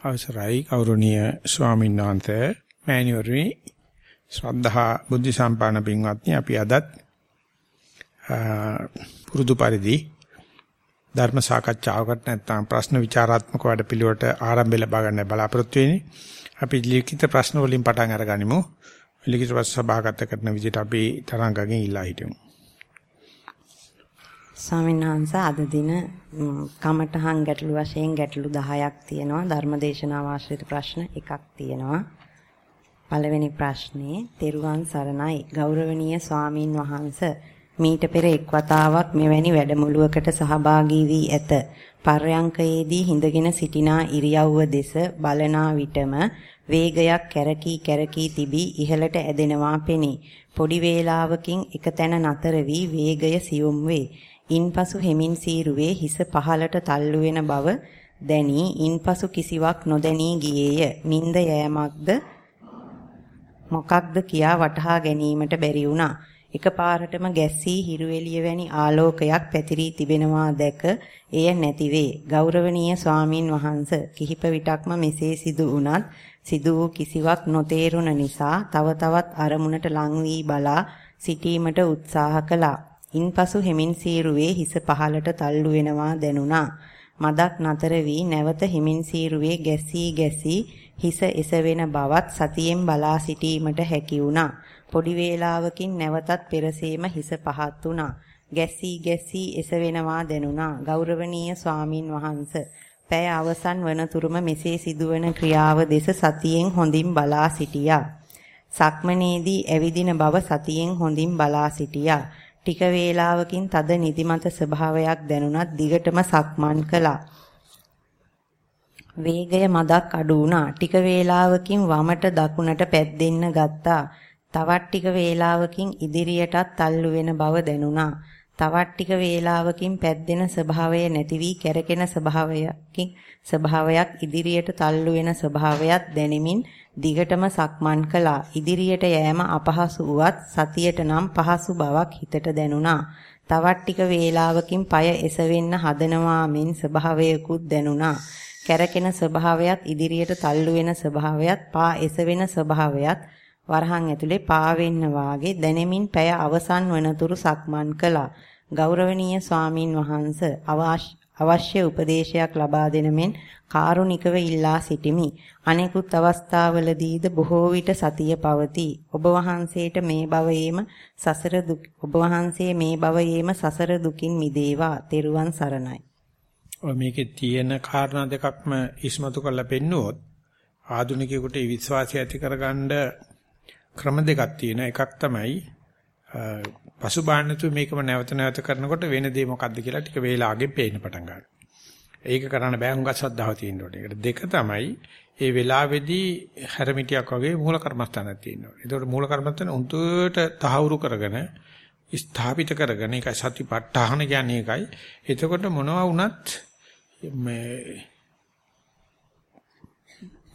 අවසරයි ගෞරවනීය ස්වාමීන් වහන්සේ මෑණිවරණි ශ්‍රද්ධා බුද්ධ සම්පන්න පින්වත්නි අපි අදත් පුරුදු පරිදි ධර්ම සාකච්ඡාවකට නැත්නම් ප්‍රශ්න විචාරාත්මක වැඩපිළිවෙලට ආරම්භය ලබා ගන්න බලාපොරොත්තු වෙන්නේ අපි ලිඛිත ප්‍රශ්න වලින් පටන් අරගනිමු. ලිඛිත ප්‍රශ්න සභාගත කරන විදිහට අපි තරංගගෙන් ඉල්ලා හිටිමු ස්වාමීන් වහන්සේ අද දින කමඨහන් ගැටළු වශයෙන් ගැටළු 10ක් තියෙනවා. ධර්මදේශනා වාශ්‍රිත ප්‍රශ්න එකක් තියෙනවා. පළවෙනි ප්‍රශ්නේ තෙරුවන් සරණයි. ගෞරවනීය ස්වාමින් වහන්සේ මීට පෙර එක් වතාවක් මෙවැනි වැඩමුළුවකට සහභාගී වී ඇත. පර්යංකයේදී හිඳගෙන සිටිනා ඉරියව්ව දෙස බලනා විටම වේගයක් කැරකී කැරකී තිබී ඉහළට ඇදෙනවා පෙනේ. පොඩි වේලාවකින් එක තැන නතර වී වේගය සියුම් වේ. ඉන්පසු හෙමින් සීරුවේ හිස පහළට තල්ලු වෙන බව දැනි ඉන්පසු කිසිවක් නොදැනී ගියේය. නිନ୍ଦ යෑමක්ද මොකක්ද කියා වටහා ගැනීමට බැරි වුණා. එකපාරටම ගැස්සී හිරු එළිය වැනි ආලෝකයක් පැතිරී තිබෙනවා දැක එය නැතිවේ. ගෞරවනීය ස්වාමින් වහන්සේ කිහිප විටක්ම මෙසේ සිදු වුණත් සිදු වූ කිසිවක් නොතේරුණ නිසා තව තවත් අරමුණට ලං වී බලා සිටීමට උත්සාහ කළා. ඉන්පසු හෙමින් සීරුවේ හිස පහලට තල්ලු වෙනවා දැනුණා. මදක් නතර වී නැවත හිමින් සීරුවේ ගැසී ගැසී හිස එසවෙන බවත් සතියෙන් බලා සිටීමට හැකි වුණා. පොඩි වේලාවකින් නැවතත් පෙරසේම හිස පහත් වුණා. ගැසී ගැසී එසවෙනවා දැනුණා. ගෞරවනීය ස්වාමින් වහන්සේ පැය අවසන් වනතුරුම මෙසේ සිදුවන ක්‍රියාව දෙස සතියෙන් හොඳින් බලා සිටියා. සක්මනේදී ඇවිදින බව සතියෙන් හොඳින් බලා සිටියා. ටික වේලාවකින් තද නිදිමත ස්වභාවයක් දැනුණත් දිගටම සක්මන් කළා. වේගය මදක් අඩු වුණා. ටික වේලාවකින් වමට දකුණට පැද්දෙන්න ගත්තා. තවත් ටික වේලාවකින් ඉදිරියටත් තල්ලු වෙන බව දැනුණා. තවත් ටික වේලාවකින් පැද්දෙන ස්වභාවය නැති වී කැරකෙන ස්වභාවයකින් ස්වභාවයක් ඉදිරියට තල්ලු වෙන ස්වභාවයක් දැනෙමින් දිගටම සක්මන් කළා. ඉදිරියට යෑම අපහසු වුවත් සතියට නම් පහසු බවක් හිතට දැනුණා. තවත් ටික වේලාවකින් পায় එසවෙන්න හදනවා මෙන් ස්වභාවයකුත් දැනුණා. කැරකෙන ස්වභාවයත් ඉදිරියට තල්ලු වෙන ස්වභාවයත් පා එසවෙන ස්වභාවයත් වරහන් ඇතුලේ පාවෙන්න වාගේ දැනෙමින් පැය අවසන් වනතුරු සක්මන් කළා. ගෞරවනීය ස්වාමින් වහන්සේ අවශ්‍ය උපදේශයක් ලබා දෙන මෙන් කාරුණිකව ඉල්ලා සිටිමි. අනෙකුත් අවස්ථාවලදීද බොහෝ විට සතිය පවතී. ඔබ වහන්සේට මේ භවයේම සසර දුක් ඔබ වහන්සේ මේ භවයේම සසර දුකින් මිදේවා. තෙරුවන් සරණයි. ඔය මේකේ තියෙන කාරණා දෙකක්ම ඉස්මතු කරලා පෙන්නුවොත් ආධුනිකයෙකුට විශ්වාසය ඇති කරගන්න ක්‍රම දෙකක් තියෙනවා. එකක් තමයි පසුබාහනතු මේකම නැවත නැවත කරනකොට වෙන දේ මොකද්ද කියලා ටික වේලාවකින් පේන්න පටන් ගන්නවා. ඒක කරන්න බෑ හුඟක් ශ්‍රද්ධාව තියෙන්න ඕනේ. ඒකට දෙක තමයි ඒ වෙලාවේදී හැරමිටියක් වගේ මූල කර්මස්ථානයක් තියෙනවා. ඒතකොට මූල කර්මස්ථාන උන්ටට තහවුරු කරගෙන ස්ථාපිත කරගෙන ඒකයි සතිපට්ඨාන කියන්නේ ඒකයි. එතකොට මොනවා වුණත් මේ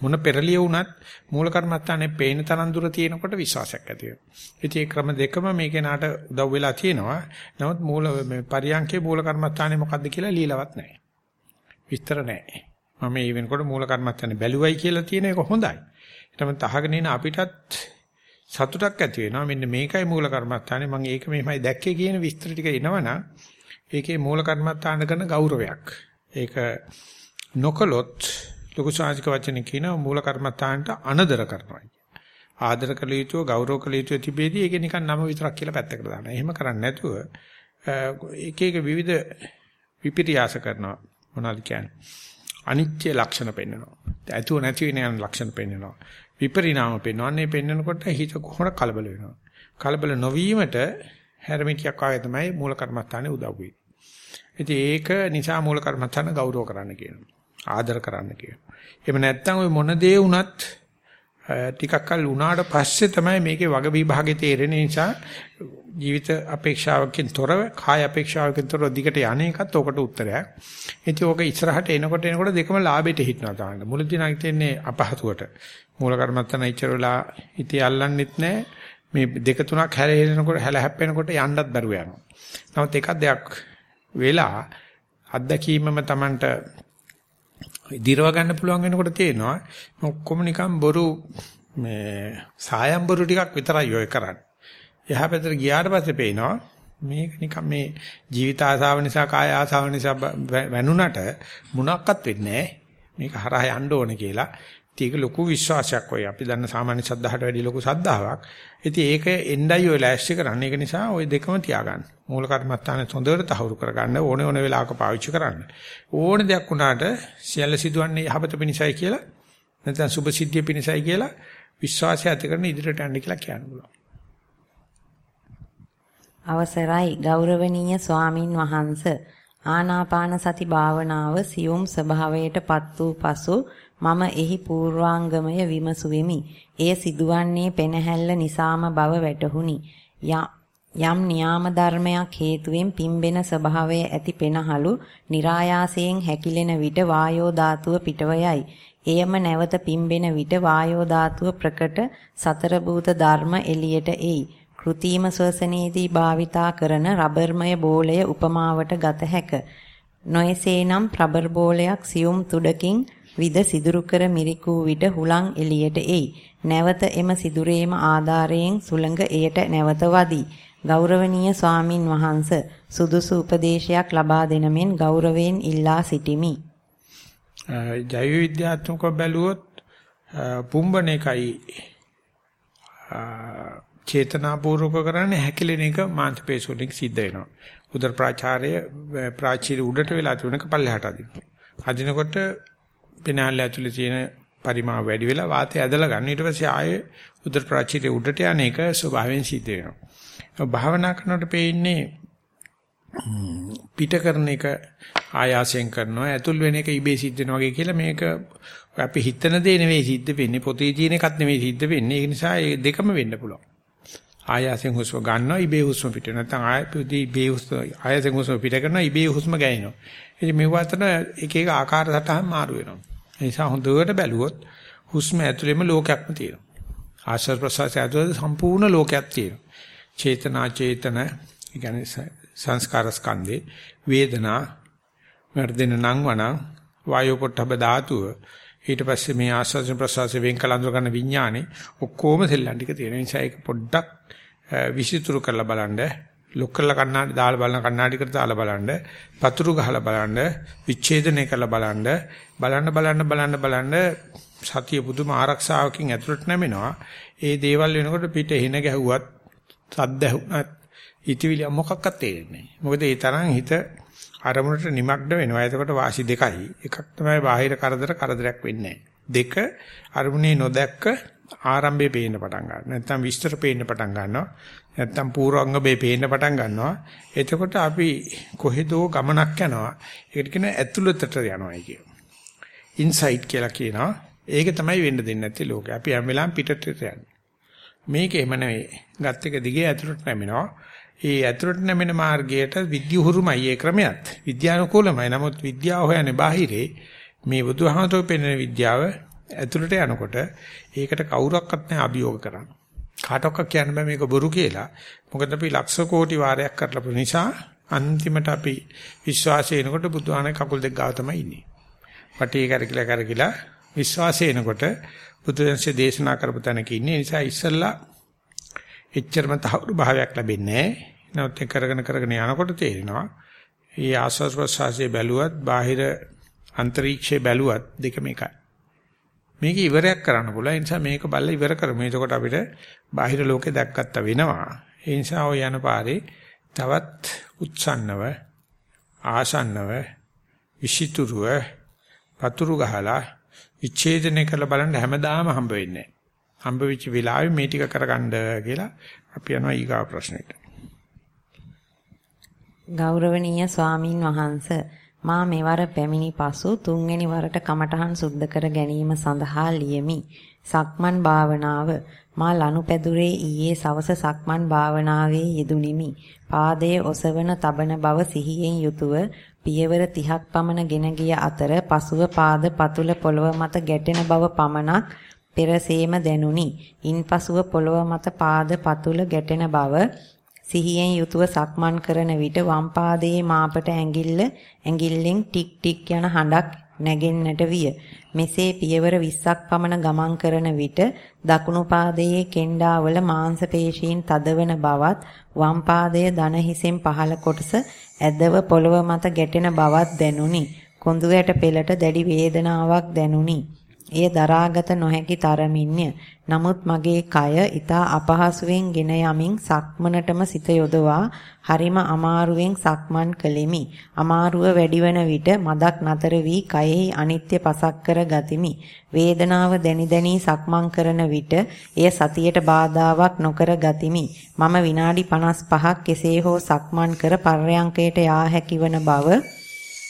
මොන පෙරලිය වුණත් මූල කර්මස්ථානේ පේන තරම් දුර තියෙනකොට විශ්වාසයක් ඇති වෙනවා. ඉතින් මේ ක්‍රම දෙකම මේ කෙනාට උදව් වෙලා තියෙනවා. නමුත් මූල මේ පරියන්කේ මූල කර්මස්ථානේ මොකද්ද කියලා লীලවත් නැහැ. විස්තර නැහැ. මම මේ වෙනකොට මූල කර්මස්ථානේ බැලුවයි කියලා තියෙන එක හොඳයි. ඊටම තහගෙන ඉන අපිටත් සතුටක් ඇති වෙනවා. මෙන්න මේකයි මූල කර්මස්ථානේ මම ඒක මෙහෙමයි දැක්කේ කියන විස්තර ටික එනවනම් ඒකේ මූල කර්මස්ථාන කරන ගෞරවයක්. ඒක නොකලොත් ලොකු සාහික වචන කියන මූල කර්මස්ථානට අනදර කරනවා. ආදර කළ යුතුව ගෞරව කළ යුතුව තිබෙදී ඒක නිකන් නම විතරක් කියලා පැත්තකට දානවා. එහෙම කරන්නේ නැතුව එක එක විවිධ විපිරියාස කරනවා. මොනවද කියන්නේ? අනිත්‍ය ලක්ෂණ පෙන්වනවා. ඇතුව නැති වෙන යන ලක්ෂණ පෙන්වනවා. විපරිණාම පෙන්වනවා. අනේ පෙන්වනකොට හිත කොහොමද කලබල වෙනවා. කලබල නොවීමට හැරමිටියක් වගේ තමයි මූල කර්මස්ථානේ උදව් වෙන්නේ. ඉතින් ඒක නිසා මූල කර්මස්ථාන ගෞරව කරන්න කියනවා. ආදර කරන්න කියනවා. එහෙම නැත්නම් ওই මොන දේ වුණත් ටිකක් කල් වුණාට පස්සේ තමයි මේකේ වග විභාගේ තේරෙන නිසා ජීවිත අපේක්ෂාවකින් තොරව කාය අපේක්ෂාවකින් තොරව දිගට යන්නේ එකත් ඔකට උත්තරයක්. ඉතින් ඕක ඉස්සරහට එනකොට එනකොට දෙකම ලාභයට හිටනවා තමයි. මුලදී නම් හිතෙන්නේ අපහසුවට. මූල කර්මත්තන ඉච්චර වෙලා ඉතිය අල්ලන්නෙත් නැහැ. මේ දෙක තුනක් හැරෙනකොට හැල හැප්පෙනකොට යන්නත් බැරුව යනවා. නමුත් එකක් දෙයක් වෙලා අත්දැකීමම Tamanට දිරව ගන්න පුළුවන් වෙනකොට තේනවා ඔක්කොම නිකන් බොරු මේ සායම් බොරු ටිකක් විතරයි ඔය කරන්නේ. එහා පැත්තට ගියාට පස්සේ පේනවා මේක නිකන් මේ ජීවිත ආසාව නිසා කාය ආසාව නිසා වැනුණට මොනක්වත් වෙන්නේ මේක හරහා යන්න ඕනේ කියලා. ඒක ලොකු විශ්වාසයක් ඔය. අපි දන්න සාමාන්‍ය සද්ධාහට වැඩි ලොකු සද්ධාාවක්. ඉතින් ඒක එණ්ඩයි ඔය ලෑස්ති කරන්නේ. ඒක නිසා ওই දෙකම තියාගන්න. මූල කර්මත්තානේ හොඳට තහවුරු කරගන්න ඕනේ ඕනේ වෙලාවක පාවිච්චි කරන්න. ඕන දෙයක් වුණාට සියල්ල සිදුවන්නේ යහපත පිණිසයි කියලා නැත්නම් සුභ සිද්ධිය පිණිසයි කියලා විශ්වාසය ඇති කරන ඉදිරියට යන්න කියලා කියන්න පුළුවන්. අවසරයි ගෞරවනීය ස්වාමින් වහන්ස ආනාපාන සති භාවනාව සියුම් ස්වභාවයටපත් වූ පසු මම එහි පූර්වාංගමය විමසුවෙමි. එය සිදුවන්නේ පෙනහැල්ල නිසාම බව වැටහුණි. යම් න්‍යාම ධර්මයක් හේතුවෙන් පිම්බෙන ස්වභාවය ඇති පෙනහලු નિરાයාසයෙන් හැකිලෙන විට වායෝ ධාතුව පිටවයයි. එයම නැවත පිම්බෙන විට වායෝ ධාතුව ප්‍රකට සතර භූත ධර්ම එළියට එයි. කෘතිම ශ්වසනයේදී භාවිතා කරන රබර්මය බෝලය උපමාවට ගත හැක. නොයසේනම් රබර් බෝලයක් සියුම් තුඩකින් විද සිදුරු කර මිරිකූ විට හුලං එළියට එයි. නැවත එම සිදුරේම ආධාරයෙන් සුළඟ එයට නැවත වදී. ගෞරවනීය ස්වාමින් වහන්ස සුදුසු උපදේශයක් ලබා දෙන මෙන් ගෞරවයෙන් ඉල්ලා සිටිමි. ජෛව විද්‍යාත්මකව බැලුවොත් පුම්බන එකයි චේතනාපූර්වක කරන්නේ හැකිලෙන එක මාංශපේශ වලින් සිද්ධ වෙනවා. උදර ප්‍රාචාරය ප්‍රාචීර උඩට වෙලා තිබුණක පල්ලෙහාට අදින්න. අදිනකොට පිනාල ඇතුලේ තියෙන පරිමාව වැඩි වෙලා වාතය ඇදලා ගන්න. ඊට පස්සේ ආයේ උදර ප්‍රාචීරයේ උඩට යන එක ස්වභාවයෙන් සිද්ධ වෙනවා. භාවනා කරනකොට පේන්නේ පිට කරන එක ආයාසයෙන් කරනවා ඇතුල් වෙන එක ඉබේ සිද්ධ වෙනවා වගේ කියලා මේක අපි හිතන දේ නෙවෙයි සිද්ධ වෙන්නේ පොතේ තියෙන එකක් නෙවෙයි සිද්ධ වෙන්නේ ඒ නිසා ඒ දෙකම වෙන්න පුළුවන් ආයාසයෙන් හුස්ම ගන්නවා ඉබේ හුස්ම පිට. නැත්නම් ආයපදී ඉබේ හුස්ම ආයාසයෙන් හුස්ම පිට කරනවා ඉබේ හුස්ම ගෑනවා ඉතින් මේව අතර එක එක ආකාර සටහන් මාරු වෙනවා. ඒ නිසා හොඳට බැලුවොත් හුස්ම ඇතුළේම ලෝකයක්ම තියෙනවා. ආශ්වාස ප්‍රශ්වාසය ඇතුළේ සම්පූර්ණ ලෝකයක් තියෙනවා. චේතනා චේතන කියන්නේ සංස්කාර ස්කන්ධේ වේදනා වර්ධන නංවන වායෝ පොට්ටබ ධාතුව. ඊට පස්සේ මේ ආස්වාද ප්‍රසවාස වෙන් කළ අඳුර ගන්න විඥානේ ඔක්කොම සෙල්ලම් ටික තියෙන නිසා ඒක පොඩ්ඩක් විසිතුරු කරලා බලන්න ලොක් කරලා කණ්ණාඩි දාලා බලන කණ්ණාඩිකට දාලා බලන්න පතුරු ගහලා බලන්න විච්ඡේදනය කරලා බලන්න බලන්න බලන්න බලන්න බලන්න සතිය පුදුම ආරක්ෂාවකින් ඇතුළට නැමෙනවා ඒ දේවල් වෙනකොට පිට හින ගැහුවත් සද්ද ඇහුණත් හිතවිලි මොකක්වත් තේරෙන්නේ නැහැ. මොකද ඒ තරම් හිත අරමුණට නිමග්න වෙනවා. එතකොට වාසි දෙකයි. එකක් තමයි බාහිර කරදර කරදරයක් වෙන්නේ දෙක අරමුණේ නොදැක්ක ආරම්භයේ පේන්න පටන් ගන්නවා. නැත්තම් විස්තර පේන්න පටන් ගන්නවා. නැත්තම් පූර්වංගබේ පේන්න පටන් ගන්නවා. එතකොට අපි කොහෙදෝ ගමනක් යනවා. ඒකට කියන ඇතුළතට යනවායි කියන. ඉන්සයිට් කියලා කියනවා. ඒක තමයි වෙන්න දෙන්නේ නැති ලෝකේ. අපි හැම වෙලාවෙම පිටට යන්නේ. මේක එහෙම නෙවෙයි. ගත් එක දිගේ ඇතුළට නැමෙනවා. ඒ ඇතුළට නැමෙන මාර්ගයට විද්‍යුහුරුමයි ඒ ක්‍රමයක්. විද්‍යානුකූලමයි. නමුත් විද්‍යාව හොයන්නේ බාහිරේ මේ බුදුහාමතෝ පෙන්වන විද්‍යාව ඇතුළට යනකොට ඒකට කවුරක්වත් නැහැ අභියෝග කරන්න. කාටවත් කියන්න බෑ මේක බොරු කියලා. මොකද අපි ලක්ෂ කෝටි වාරයක් කරලා නිසා අන්තිමට අපි විශ්වාසය එනකොට බුදුහාමේ කකුල් දෙක ගාව තමයි ඉන්නේ. වටේ කරකිලා කරකිලා විශ්වාසය එනකොට බුදුන්සේ දේශනා කරපු තැනක ඉන්නේ. නිසා ඉස්සල්ලා එච්චරම තහවුරු භාවයක් ලැබෙන්නේ නැහැ. නමුත් ඒ කරගෙන කරගෙන යනකොට තේරෙනවා මේ ආස්වාස් ප්‍රසආසයේ බැලුවත් බාහිර අන්තරීක්ෂයේ බැලුවත් දෙකම එකයි. මේක ඉවරයක් කරන්න පුළුවන්. ඒ නිසා මේක බලලා ඉවර කරමු. එතකොට අපිට බාහිර ලෝකේ දැක්කත්ත වෙනවා. ඒ නිසා ඔය යන පාරේ තවත් උත්සන්නව ආසන්නව විෂිතුරුව පතුරු ගහලා විච්ඡේදනය කරලා බලන්න හැමදාම හම්බ වෙන්නේ හම්බ වෙච්ච වෙලාවෙ මේ ටික කරගන්න කියලා අපි යනවා ඊගා ප්‍රශ්නෙට. ගෞරවනීය ස්වාමින් වහන්ස මා මෙවර පැමිණි පසු තුන්වෙනි වරට කමඨහන් සුද්ධ කර ගැනීම සඳහා ලියමි. සක්මන් භාවනාව මා ලනුපැදුරේ ඊයේ සවස සක්මන් භාවනාවේ යෙදුනිමි. පාදයේ ඔසවන තබන බව සිහියෙන් යුතුව පියවර 30ක් පමණ ගෙන ගිය අතර පසුව පාද පතුල පොළව මත ගැටෙන බව පමණක් පෙරසේම දැනුනි. ඉන්පසුව පොළව මත පාද පතුල ගැටෙන බව සිහියෙන් යුතුව සක්මන් කරන විට වම් පාදයේ මාපට ඇඟිල්ල ඇඟිල්ලෙන් ටික් ටික් යන හඬක් නැගෙන්නට විය. මෙසේ පියවර 20ක් පමණ ගමන් කරන විට දකුණු පාදයේ කෙන්ඩාවල මාංශ පේශීන් තදවන බවත් වම් පාදයේ දන හිසෙන් පහළ කොටස ඇදව පොළව මත ගැටෙන බවත් දැනුනි. කොඳු ඇට පෙළට දැඩි වේදනාවක් දැනුනි. එය දරාගත නොහැකි තරමින්ය. නමුත් මගේ කය ඊතා අපහසුවෙන් ගෙන යමින් සක්මනටම සිත යොදවා හරිම අමාරුවෙන් සක්මන් කළෙමි. අමාරුව වැඩිවන විට මදක් නතර වී කයෙහි අනිත්‍ය පසක් කර ගතිමි. වේදනාව දැනි දැනි සක්මන් කරන විට එය සතියට බාධාවක් නොකර ගතිමි. මම විනාඩි 55ක් කෙසේ හෝ සක්මන් කර පර්යංකයට යා හැකිවන බව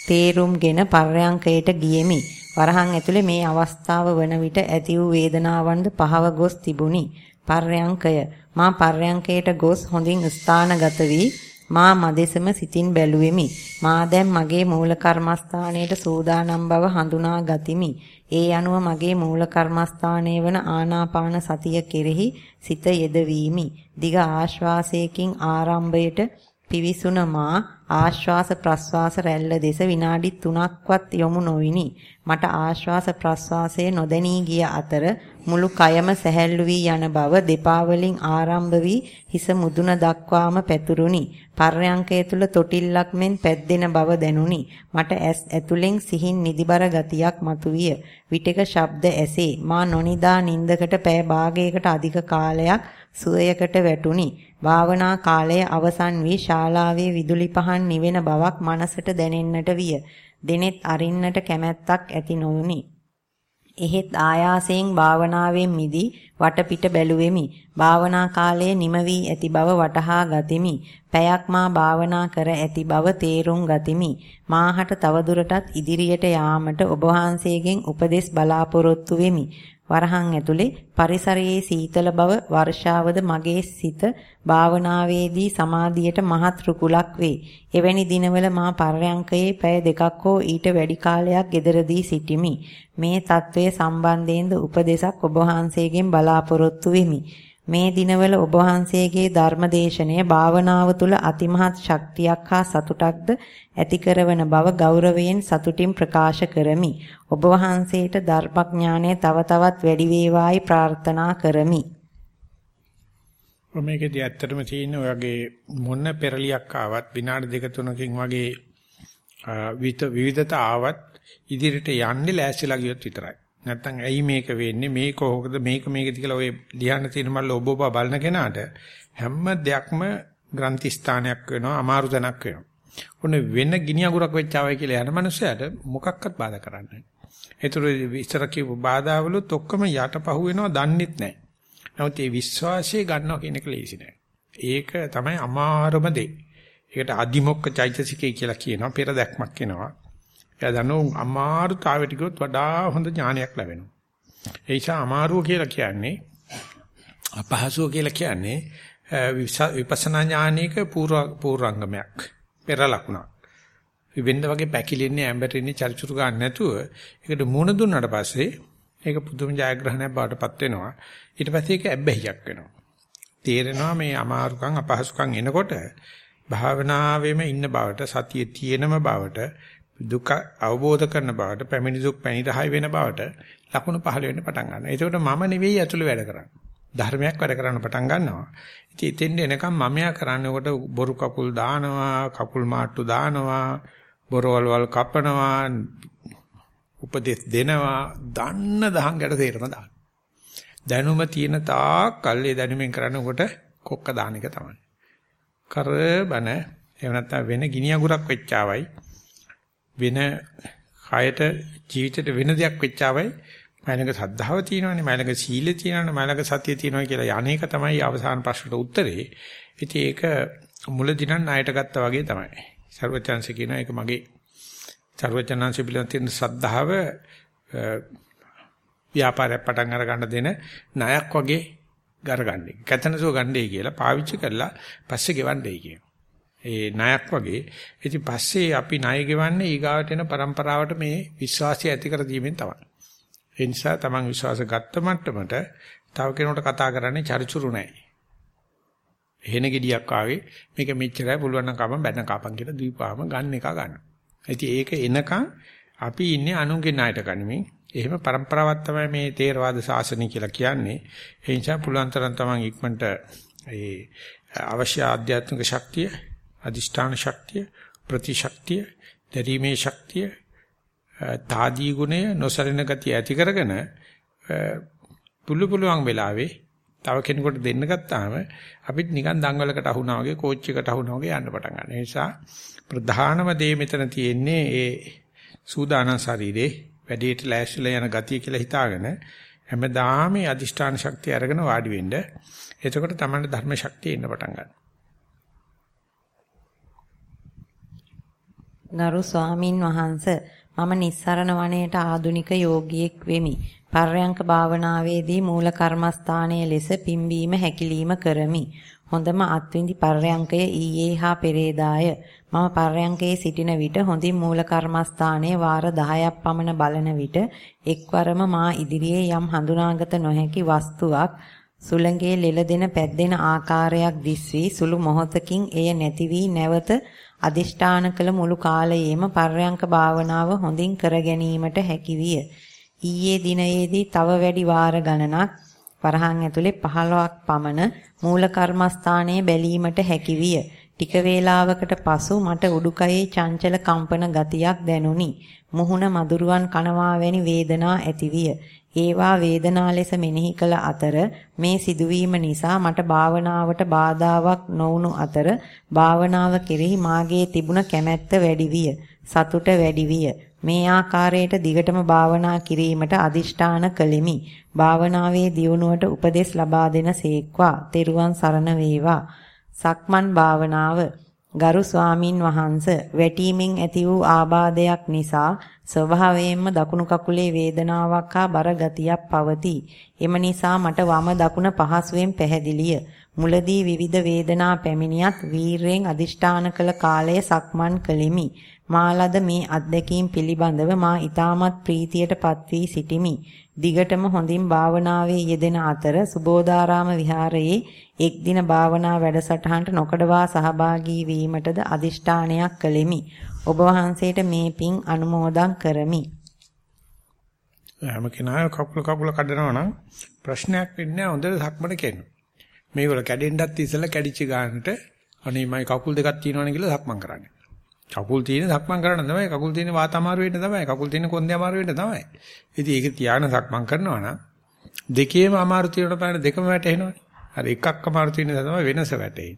තේරුම්ගෙන පර්යංකයට ගියෙමි. වරහන් ඇතුලේ මේ අවස්ථාව වන විට ඇති වූ වේදනාවන්ද පහව ගොස් තිබුණි. පර්යංකය මා පර්යංකයට ගොස් හොඳින් ස්ථානගත වී මා මදෙසම සිතින් බැලුවෙමි. මා දැන් මගේ මූල කර්මස්ථානයට සූදානම් බව හඳුනා ගතිමි. ඒ අනුව මගේ මූල කර්මස්ථානයේ වන ආනාපාන සතිය කෙරෙහි සිත යෙදවීමි. දිග ආශ්වාසයකින් ආරම්භයට පිවිසුන මා ආශ්වාස ප්‍රශ්වාස රැල්ල දෙස විනාඩි 3ක්වත් යොමු නොවිනි. මට ආශ්වාස ප්‍රශ්වාසයේ නොදැනී ගිය අතර මුළු කයම සැහැල්ලු වී යන බව දෙපා වලින් ආරම්භ වී හිස මුදුන දක්වාම පැතුරුනි. පර්යංකය තුල තොටිල්ලක් මෙන් පැද්දෙන බව දැනුනි. මට ඇස් ඇතුලෙන් සිහින් නිදිබර ගතියක් මතුවිය. විටක ශබ්ද ඇසේ. මා නොනිදා නින්දකට පෑ භාගයකට අධික කාලයක් සුවයකට වැටුනි. භාවනා කාලය අවසන් වී ශාලාවේ විදුලි පහන් නිවෙන බවක් මනසට දැනෙන්නට විය. දෙනෙත් අරින්නට කැමැත්තක් ඇති නොවුනි. එහෙත් ආයාසයෙන් භාවනාවෙන් මිදී වටපිට බැලුවෙමි. භාවනා කාලයේ නිම වී ඇති බව වටහා ගතිමි. පැයක් මා භාවනා කර ඇති බව තේරුම් ගතිමි. මාහට තවදුරටත් ඉදිරියට යාමට ඔබ වහන්සේගෙන් උපදෙස් බලාපොරොත්තු වෙමි. වරහන් ඇතුලේ පරිසරයේ සීතල බව වර්ෂාවද මගේ සිත භාවනාවේදී සමාධියට මහත් රුකුලක් වේ. එවැනි දිනවල මා පර්යංකයේ පැය දෙකක් හෝ ඊට වැඩි කාලයක් gederදී සිටිමි. මේ తත්වයේ සම්බන්ධයෙන්ද උපදේශක් ඔබ වහන්සේගෙන් බලාපොරොත්තු වෙමි. මේ දිනවල ඔබ වහන්සේගේ ධර්මදේශනය භාවනාව තුළ අතිමහත් ශක්තියක් හා සතුටක්ද ඇති කරවන බව ගෞරවයෙන් සතුටින් ප්‍රකාශ කරමි. ඔබ වහන්සේට ධර්මඥානය තව තවත් වැඩි වේවායි ප්‍රාර්ථනා කරමි. මේකදී ඇත්තටම තියෙන ඔයගේ මොන පෙරලියක් ආවත් විනාඩි දෙක තුනකින් වගේ විවිධතා ආවත් ඉදිරියට යන්නේ ලෑස්තිලා ගියොත් විතරයි. නැත්තම් ඇයි මේක වෙන්නේ මේ කොහොමද මේක මේකද කියලා ඔය ලියන්න තියෙන මල්ල ඔබ ඔබ බලන කෙනාට හැම දෙයක්ම ග්‍රන්ථි ස්ථානයක් වෙනවා අමාරු තැනක් වෙනවා. ඔන්න වෙන ගිනි අඟුරක් වෙච්චාවයි කියලා යන මනුස්සයාට මොකක්වත් බාධා කරන්නේ නැහැ. ඒතර විස්තර කියපු බාධාවලුත් ඔක්කොම යටපහුව වෙනවා දන්නෙත් නැහැ. නමුත් මේ විශ්වාසය ගන්නවා කියන එක ලේසි නෑ. ඒක තමයි අමාරුම දේ. ඒකට අදිමොක්ක චෛතසිකය කියලා කියනවා. පෙර දැක්මක් කියනවා. එයා දන්නෝ අමාරුතාවයට ගියොත් වඩා හොඳ ඥානයක් ලැබෙනවා. ඒ නිසා අමාරුව කියලා කියන්නේ අපහසුව කියලා කියන්නේ විපස්සනා ඥානයක පූර්ව පූර්වංගමයක්. පෙර ලකුණක්. විවෙන්න වගේ පැකිලෙන්නේ ඇඹරෙන්නේ චරිචුරු ගන්න නැතුව ඒකට මුණ දුන්නාට පස්සේ ඒක පුදුම ජයග්‍රහණයක් බාටපත් වෙනවා. ඊට පස්සේ ඒක ඇබ්බැහියක් වෙනවා. තේරෙනවා මේ අමාරුකම් අපහසුකම් එනකොට භාවනාවෙම ඉන්න බවට සතිය තියෙනම බවට දුක අවබෝධ කරන බවට පැමිණි දුක් පැනිරහයි වෙන බවට ලකුණු පහළ වෙන්න පටන් ගන්නවා. ඒකට මම නෙවෙයි ඇතුළේ වැඩ කරන්නේ. ධර්මයක් වැඩ කරන්න පටන් ගන්නවා. ඉතින් එතෙන්ද එනකම් මමයා කරන්නේ කොට බොරු කකුල් දානවා, කකුල් මාට්ටු දානවා, බොරවල් වල කපනවා, උපදෙස් දෙනවා, දන්න දහංගට තේරම දානවා. දැනුම තියෙන තාක් කල්ලේ දැනුමින් කරනකොට කොක්ක දාන එක තමයි. කරබන එහෙම නැත්නම් වෙන ගිනි අඟුරක් වෙච්චාවයි වෙන කයට ජීවිතයට වෙන දෙයක් වෙච්චාවයි මයිලඟ සද්ධාව තියෙනවනේ මයිලඟ සීලය තියෙනවනේ මයිලඟ සතිය තියෙනවා කියලා යන්නේක තමයි අවසාන ප්‍රශ්නට උත්තරේ. ඉතින් ඒක මුලදී නම් ණයට ගත්තා වගේ තමයි. ਸਰවචන්ස කියන එක මගේ ਸਰවචන්ස පිළිබඳ තියෙන සද්ධාව ව්‍යාපාරයක් පටන් අර ගන්න දෙන ණයක් වගේ ගරගන්නේ. කැතනසෝ ගන්නේ කියලා පාවිච්චි කරලා පස්සේ ගෙවන්නේ කියන. ඒ ණයක් වගේ. ඉතින් පස්සේ අපි ණය ගෙවන්නේ ඊගාවට එන પરම්පරාවට මේ විශ්වාසය ඇති කර දීමෙන් තමයි. ඒ නිසා Taman විශ්වාස ගත්ත මට්ටමට තව කෙනෙකුට කතා කරන්නේ චරිචුරු නැහැ. එහෙන gediyak ආවේ මේක මෙච්චරයි පුළුවන් නම් කපන් බැන කපන් කියලා දීපාම ගන්න එක ගන්න. ඉතින් ඒක එනකන් අපි ඉන්නේ අනුන්ගේ ණයට ගනිමින් එහෙම પરම්පරාවක් තමයි මේ තේරවාද ශාසනය කියලා කියන්නේ. ඒ නිසා පුළුවන් තරම් Taman ඉක්මනට ඒ අවශ්‍ය ආධ්‍යාත්මික ශක්තිය අදිෂ්ඨාන ශක්තිය, ප්‍රතිශක්තිය, දැරීමේ ශක්තිය, තාදී ගුණය, නොසලින ගතිය ඇති කරගෙන පුළු පුළුවන් වෙලාවේ තව කෙනෙකුට දෙන්න ගත්තාම අපිත් නිකන් දඟලකට අහුනා වගේ කෝච් එකට අහුනා වගේ යන්න පටන් ගන්නවා. ඒ නිසා ප්‍රධානම දේ මෙතන තියෙන්නේ ඒ සූදානම් ශරීරේ වැඩේට ලෑස්තිලා යන ගතිය කියලා හිතාගෙන හැමදාම මේ අදිෂ්ඨාන ශක්තිය අරගෙන වාඩි වෙන්න. එතකොට තමයි ධර්ම ශක්තිය එන්න පටන් ගන්න. ගරු ස්වාමින් වහන්සේ මම නිස්සරණ වනයේට ආදුනික යෝගියෙක් වෙමි. පර්යංක භාවනාවේදී මූල කර්මස්ථානයේ ලෙස පිම්බීම හැකිලිම කරමි. හොඳම අත්විඳි පර්යංකය ඊයේ හා පෙරේදාය. මම පර්යංකයේ සිටින විට හොඳින් මූල කර්මස්ථානයේ වාර 10ක් පමණ බලන විට එක්වරම මා ඉදිරියේ යම් හඳුනාගත නොහැකි වස්තුවක් සුළඟේ ලෙලදෙන පැද්දෙන ආකාරයක් දිස්වි සුළු මොහොතකින් එය නැති වී නැවත අදිෂ්ඨාන කළ මුළු කාලයේම පර්යංක භාවනාව හොඳින් කර ගැනීමට හැකි විය. ඊයේ දිනයේදී තව වැඩි වාර ගණනක් වරහන් ඇතුලේ 15ක් පමණ මූල කර්මස්ථානයේ බැලීමට හැකි විය. ටික වේලාවකට පසු මට උඩුකයේ චංචල කම්පන ගතියක් දැනුනි. මුහුණ මදුරුවන් කනවා වැනි වේදනා ඇතිවිය. ඒවා වේදනා ලෙස මෙනෙහි කළ අතර මේ සිදුවීම නිසා මට භාවනාවට බාධාවක් නොවුණු අතර භාවනාව කෙරෙහි මාගේ තිබුණ කැමැත්ත වැඩි විය. සතුට වැඩි විය. මේ ආකාරයට දිගටම භාවනා කිරීමට අදිෂ්ඨාන කළෙමි. භාවනාවේ දියුණුවට උපදෙස් ලබා දෙන සේක්වා. තෙරුවන් සරණ වේවා. සක්මන් භාවනාව ගරු ස්වාමින් වහන්ස වැටීමෙන් ඇති වූ ආබාධයක් නිසා ස්වභාවයෙන්ම දකුණු කකුලේ වේදනාවක් හා බර ගතියක් පවතී. එම නිසා මට වම දකුණ පහසුවෙන් පැහැදිලිය. මුලදී විවිධ වේදනා පැමිණියත් වීරයෙන් අදිෂ්ඨාන කළ කාලය සක්මන් කළෙමි. මාලද මේ අත්දැකීම් පිළිබඳව මා ඊටමත් ප්‍රීතියටපත් වී සිටිමි. දිගටම හොඳින් භාවනාවේ යෙදෙන අතර සුබෝධාරාම විහාරයේ එක් දින භාවනා වැඩසටහනට නොකඩවා සහභාගී වීමටද අදිෂ්ඨානයක් කළෙමි. ඔබ වහන්සේට මේ පින් අනුමෝදන් කරමි. හැම කෙනා කකුල කකුල කඩනවා නම් ප්‍රශ්නයක් වෙන්නේ නැහැ හොඳට සක්මන කෙරෙනවා. මේගොල්ල කැඩෙන්නත් ඉස්සෙල්ලා කැඩිච්ච ගන්නට අනේ මයි කකුල් දෙකක් තියෙනවනේ කියලා සක්මන් කරන්නේ. කකුල් තියෙන සක්මන් කරන්න තමයි කකුල් තියෙන වාත අමාරු වෙන්න තමයි කකුල් තියෙන කොන්දේ අමාරු වෙන්න තමයි. ඉතින් ඒක තියාන සක්මන් කරනවා නම් දෙකේම අමාරු තියෙනකොට තමයි දෙකම වැටෙනවනේ. අර එකක් අමාරු තියෙන තමයි වෙනස වැටෙන්නේ.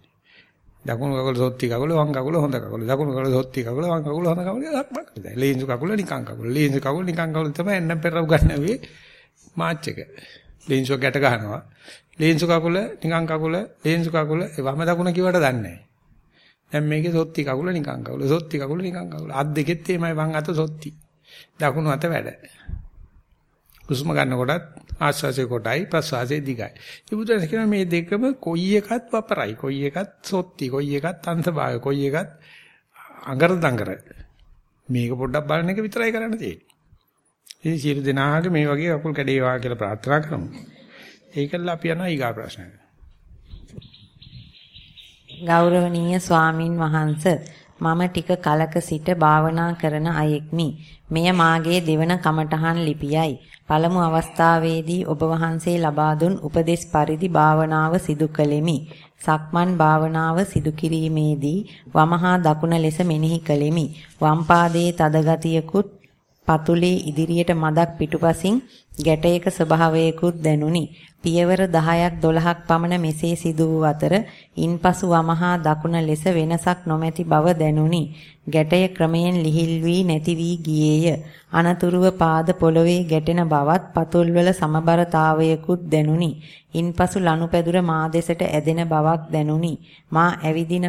දකුණු කකුල සොත්ති කකුල වම් කකුල හොඳ කකුල දකුණු කකුල සොත්ති කකුල වම් කකුල හොඳ කකුල සක්මන් කරලා. ලේන්සු කකුල නිකන් කකුල. ලේන්සු කකුල නිකන් කකුල තමයි එන්න පෙරව ගන්නවා මාච් එක. ලේන්සු ගැට ගන්නවා. ලේන්සු කකුල නිකන් කකුල ලේන්සු කකුල වම දකුණ කිව්වට දන්නේ නැහැ. දැන් මේකේ සොත්ති කකුල නිකන් කකුල සොත්ති කකුල නිකන් කකුල අත් දෙකෙත් එමය වම් අත සොත්ති. දකුණු අත වැඩ. හුස්ම ගන්නකොටත් ආශ්වාසය කොටයි ප්‍රශ්වාසය දිගයි. ඒ බුදුන් කියන මේ දෙකම කොයි එකත් වපරයි. කොයි එකත් සොත්ති, කොයි එකත් අන්තභාගය, කොයි එකත් අඟර දඟර. මේක පොඩ්ඩක් බලන එක විතරයි කරන්න තියෙන්නේ. ඉතින් සියලු දෙනාගේ මේ වගේ අකුල් කැඩේවා කියලා ප්‍රාර්ථනා කරමු. ඒකල්ලා අපි යනවා ඊගා ප්‍රශ්නයට. ගෞරවනීය ස්වාමින් වහන්ස මම ටික කලක සිට භාවනා කරන අයෙක්මි. මෙය මාගේ දෙවන කමඨහන් ලිපියයි. පළමු අවස්ථාවේදී ඔබ වහන්සේ ලබා දුන් උපදේශ පරිදි භාවනාව සිදු කළෙමි. සක්මන් භාවනාව සිදු කිරීමේදී වමහා දකුණ ලෙස මෙනෙහි කළෙමි. වම් පාදයේ තද ගතියකුත් පතුලේ ඉදිරියට මදක් පිටුපසින් ගැටයක ස්වභාවයකුත් දැනුනි. පියවර 10ක් 12ක් පමණ මෙසේ සිදු වූ අතර ඉන්පසු වමහා දකුණ ලෙස වෙනසක් නොමැති බව දැනුනි. ගැටය ක්‍රමයෙන් ලිහිල් වී නැති වී ගියේය. අනතුරුව පාද පොළවේ ගැටෙන බවත් පතුල්වල සමබරතාවයකුත් දැනුනි. ඉන්පසු ලනුපැදුර මා දෙසට ඇදෙන බවක් දැනුනි. මා ඇවිදින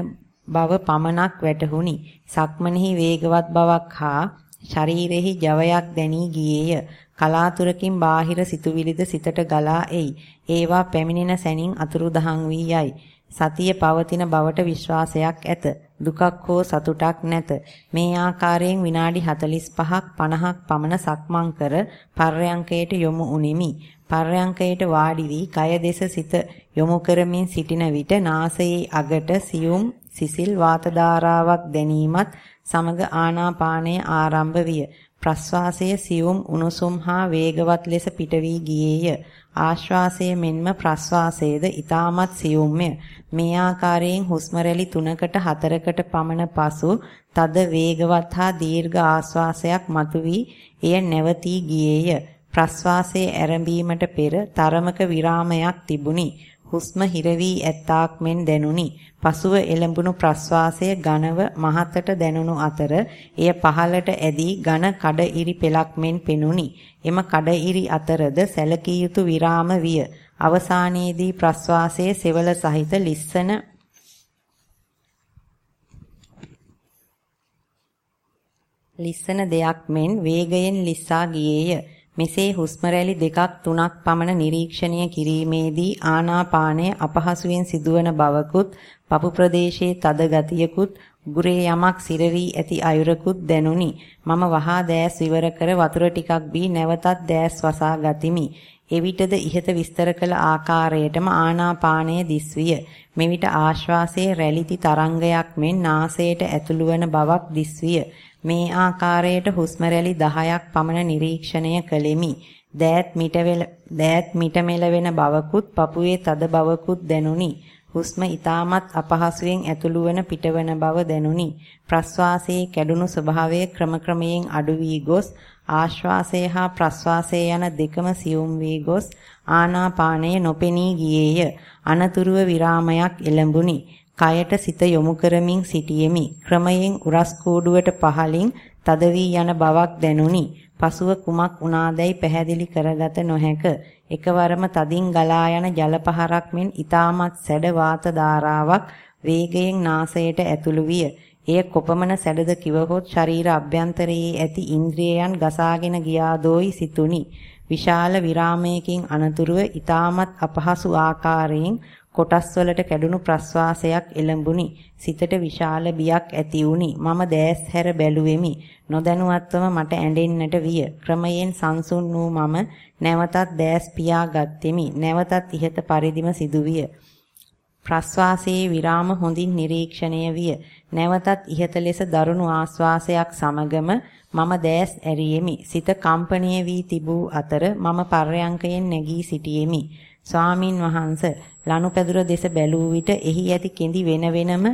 බව පමණක් වැටහුණි. සක්මනෙහි වේගවත් බවක් හා ශරීරෙහි ජවයක් දැනී ගියේය. කලාතුරකින් බාහිර සිතුවිලිද සිතට ගලා එයි. ඒවා පැමිණෙන සැනින් අතුරුදහන් වී යයි. සතිය පවතින බවට විශ්වාසයක් ඇත. දුකක් හෝ සතුටක් නැත. මේ ආකාරයෙන් විනාඩි 45ක් 50ක් පමණ සක්මන් කර පර්යංකයට යොමු උනිමි. පර්යංකයට වාඩි වී කය දෙස සිත යොමු කරමින් සිටින විට නාසයේ අගට සියුම් සිසිල් වාත දැනීමත් සමග ආනාපානය ආරම්භ විය. ප්‍රස්වාසය සියුම් උණුසුම් හා වේගවත් ලෙස පිට වී ගියේය. ආශ්වාසය මෙන්ම ප්‍රස්වාසයේද ඊටමත් සියුම්ය. මේ ආකාරයෙන් හුස්ම රැලි 3කට 4කට පමණ පසු තද වේගවත් හා දීර්ඝ ආශ්වාසයක් මතුවී එය නැවතී ගියේය. ප්‍රස්වාසයේ ආරම්භීමට පෙර තරමක විරාමයක් තිබුණි. හුස්ම හිර වී ඇත්තාක් මෙන් දැනුනි. පසුව එළඹුණු ප්‍රස්වාසය ඝනව මහතට දැනුණු අතර එය පහළට ඇදී ඝන කඩ ඉරි පෙලක් මෙන් පෙනුනි. එම කඩ ඉරි අතරද සැලකිය යුතු විරාම විය. අවසානයේදී ප්‍රස්වාසයේ සෙවල සහිත ලිස්සන ලිස්සන දෙයක් මෙන් වේගයෙන් ලිස්සා ගියේය. මෙසේ හුස්ම රැලි දෙකක් තුනක් පමණ නිරීක්ෂණය කිරීමේදී ආනාපානය අපහසුයෙන් සිදුවන බවකුත් පපු ප්‍රදේශයේ තද ගතියකුත් උගුරේ යමක් සිර වී ඇති අයුරකුත් දැනුනි. මම වහා දෑස් විවර කර වතුර ටිකක් බී නැවතත් දෑස් වසා ගතිමි. එවිටද ඉහත විස්තර කළ ආකාරයටම ආනාපානය දිස්විය. මෙවිට ආශ්වාසයේ රැලිති තරංගයක් මෙන් නාසයට ඇතුළු වන බවක් දිස්විය. මේ ආකාරයට හුස්ම රැලි 10ක් පමණ නිරීක්ෂණය කළෙමි. දෑත් මිටවෙල දෑත් මිටමෙලවෙන බවකුත් පපුවේ තද බවකුත් දැනුනි. හුස්ම ඊටමත් අපහසුයෙන් ඇතුළු වන පිටවන බව දැනුනි. ප්‍රස්වාසයේ කැඩුණු ස්වභාවය ක්‍රමක්‍රමයෙන් අඩු වී ගොස් ආශ්වාසය හා ප්‍රස්වාසය යන දෙකම සියුම් වී ගොස් ආනාපානය නොපෙනී ගියේය. අනතුරුව විරාමයක් එළඹුණි. කයට සිත යොමු කරමින් සිටියෙමි. ක්‍රමයෙන් උරස් කූඩුවට පහලින් තද වී යන බවක් දැනුනි. පසුව කුමක් වුණාදැයි පැහැදිලි කරගත නොහැක. එකවරම තදින් ගලා යන ජල පහරක් මෙන් ඊටමත් සැඩ වාත ධාරාවක් වේගයෙන් නාසයට ඇතුළු විය. එය කොපමණ සැඩද කිවහොත් ශරීර අභ්‍යන්තරයේ ඇති ඉන්ද්‍රියයන් ගසාගෙන ගියාදෝයි සිතුනි. විශාල විරාමයකින් අනතුරුව ඊටමත් අපහසු ආකාරයෙන් කොටස් වලට කැඩුණු ප්‍රස්වාසයක් එළඹුණි. සිතට විශාල බියක් ඇති වුණි. මම දෑස් හැර බැලුවෙමි. නොදැනුවත්වම මට ඇඬෙන්නට විය. ක්‍රමයෙන් සංසුන් වූ මම නැවතත් දෑස් පියා ගත්ෙමි. නැවතත් ඉහත පරිදිම සිදුවිය. ප්‍රස්වාසයේ විරාම හොඳින් නිරීක්ෂණය විය. නැවතත් ඉහත ලෙස දරුණු ආශ්වාසයක් සමගම මම දෑස් ඇරියෙමි. සිත කම්පණීය වී තිබූ අතර මම පර්යංකයෙන් නැගී සිටියෙමි. ස්වාමින් වහන්සේ ලනුපැදුර දෙස බැලූ විට එහි ඇති කෙඳි වෙන වෙනම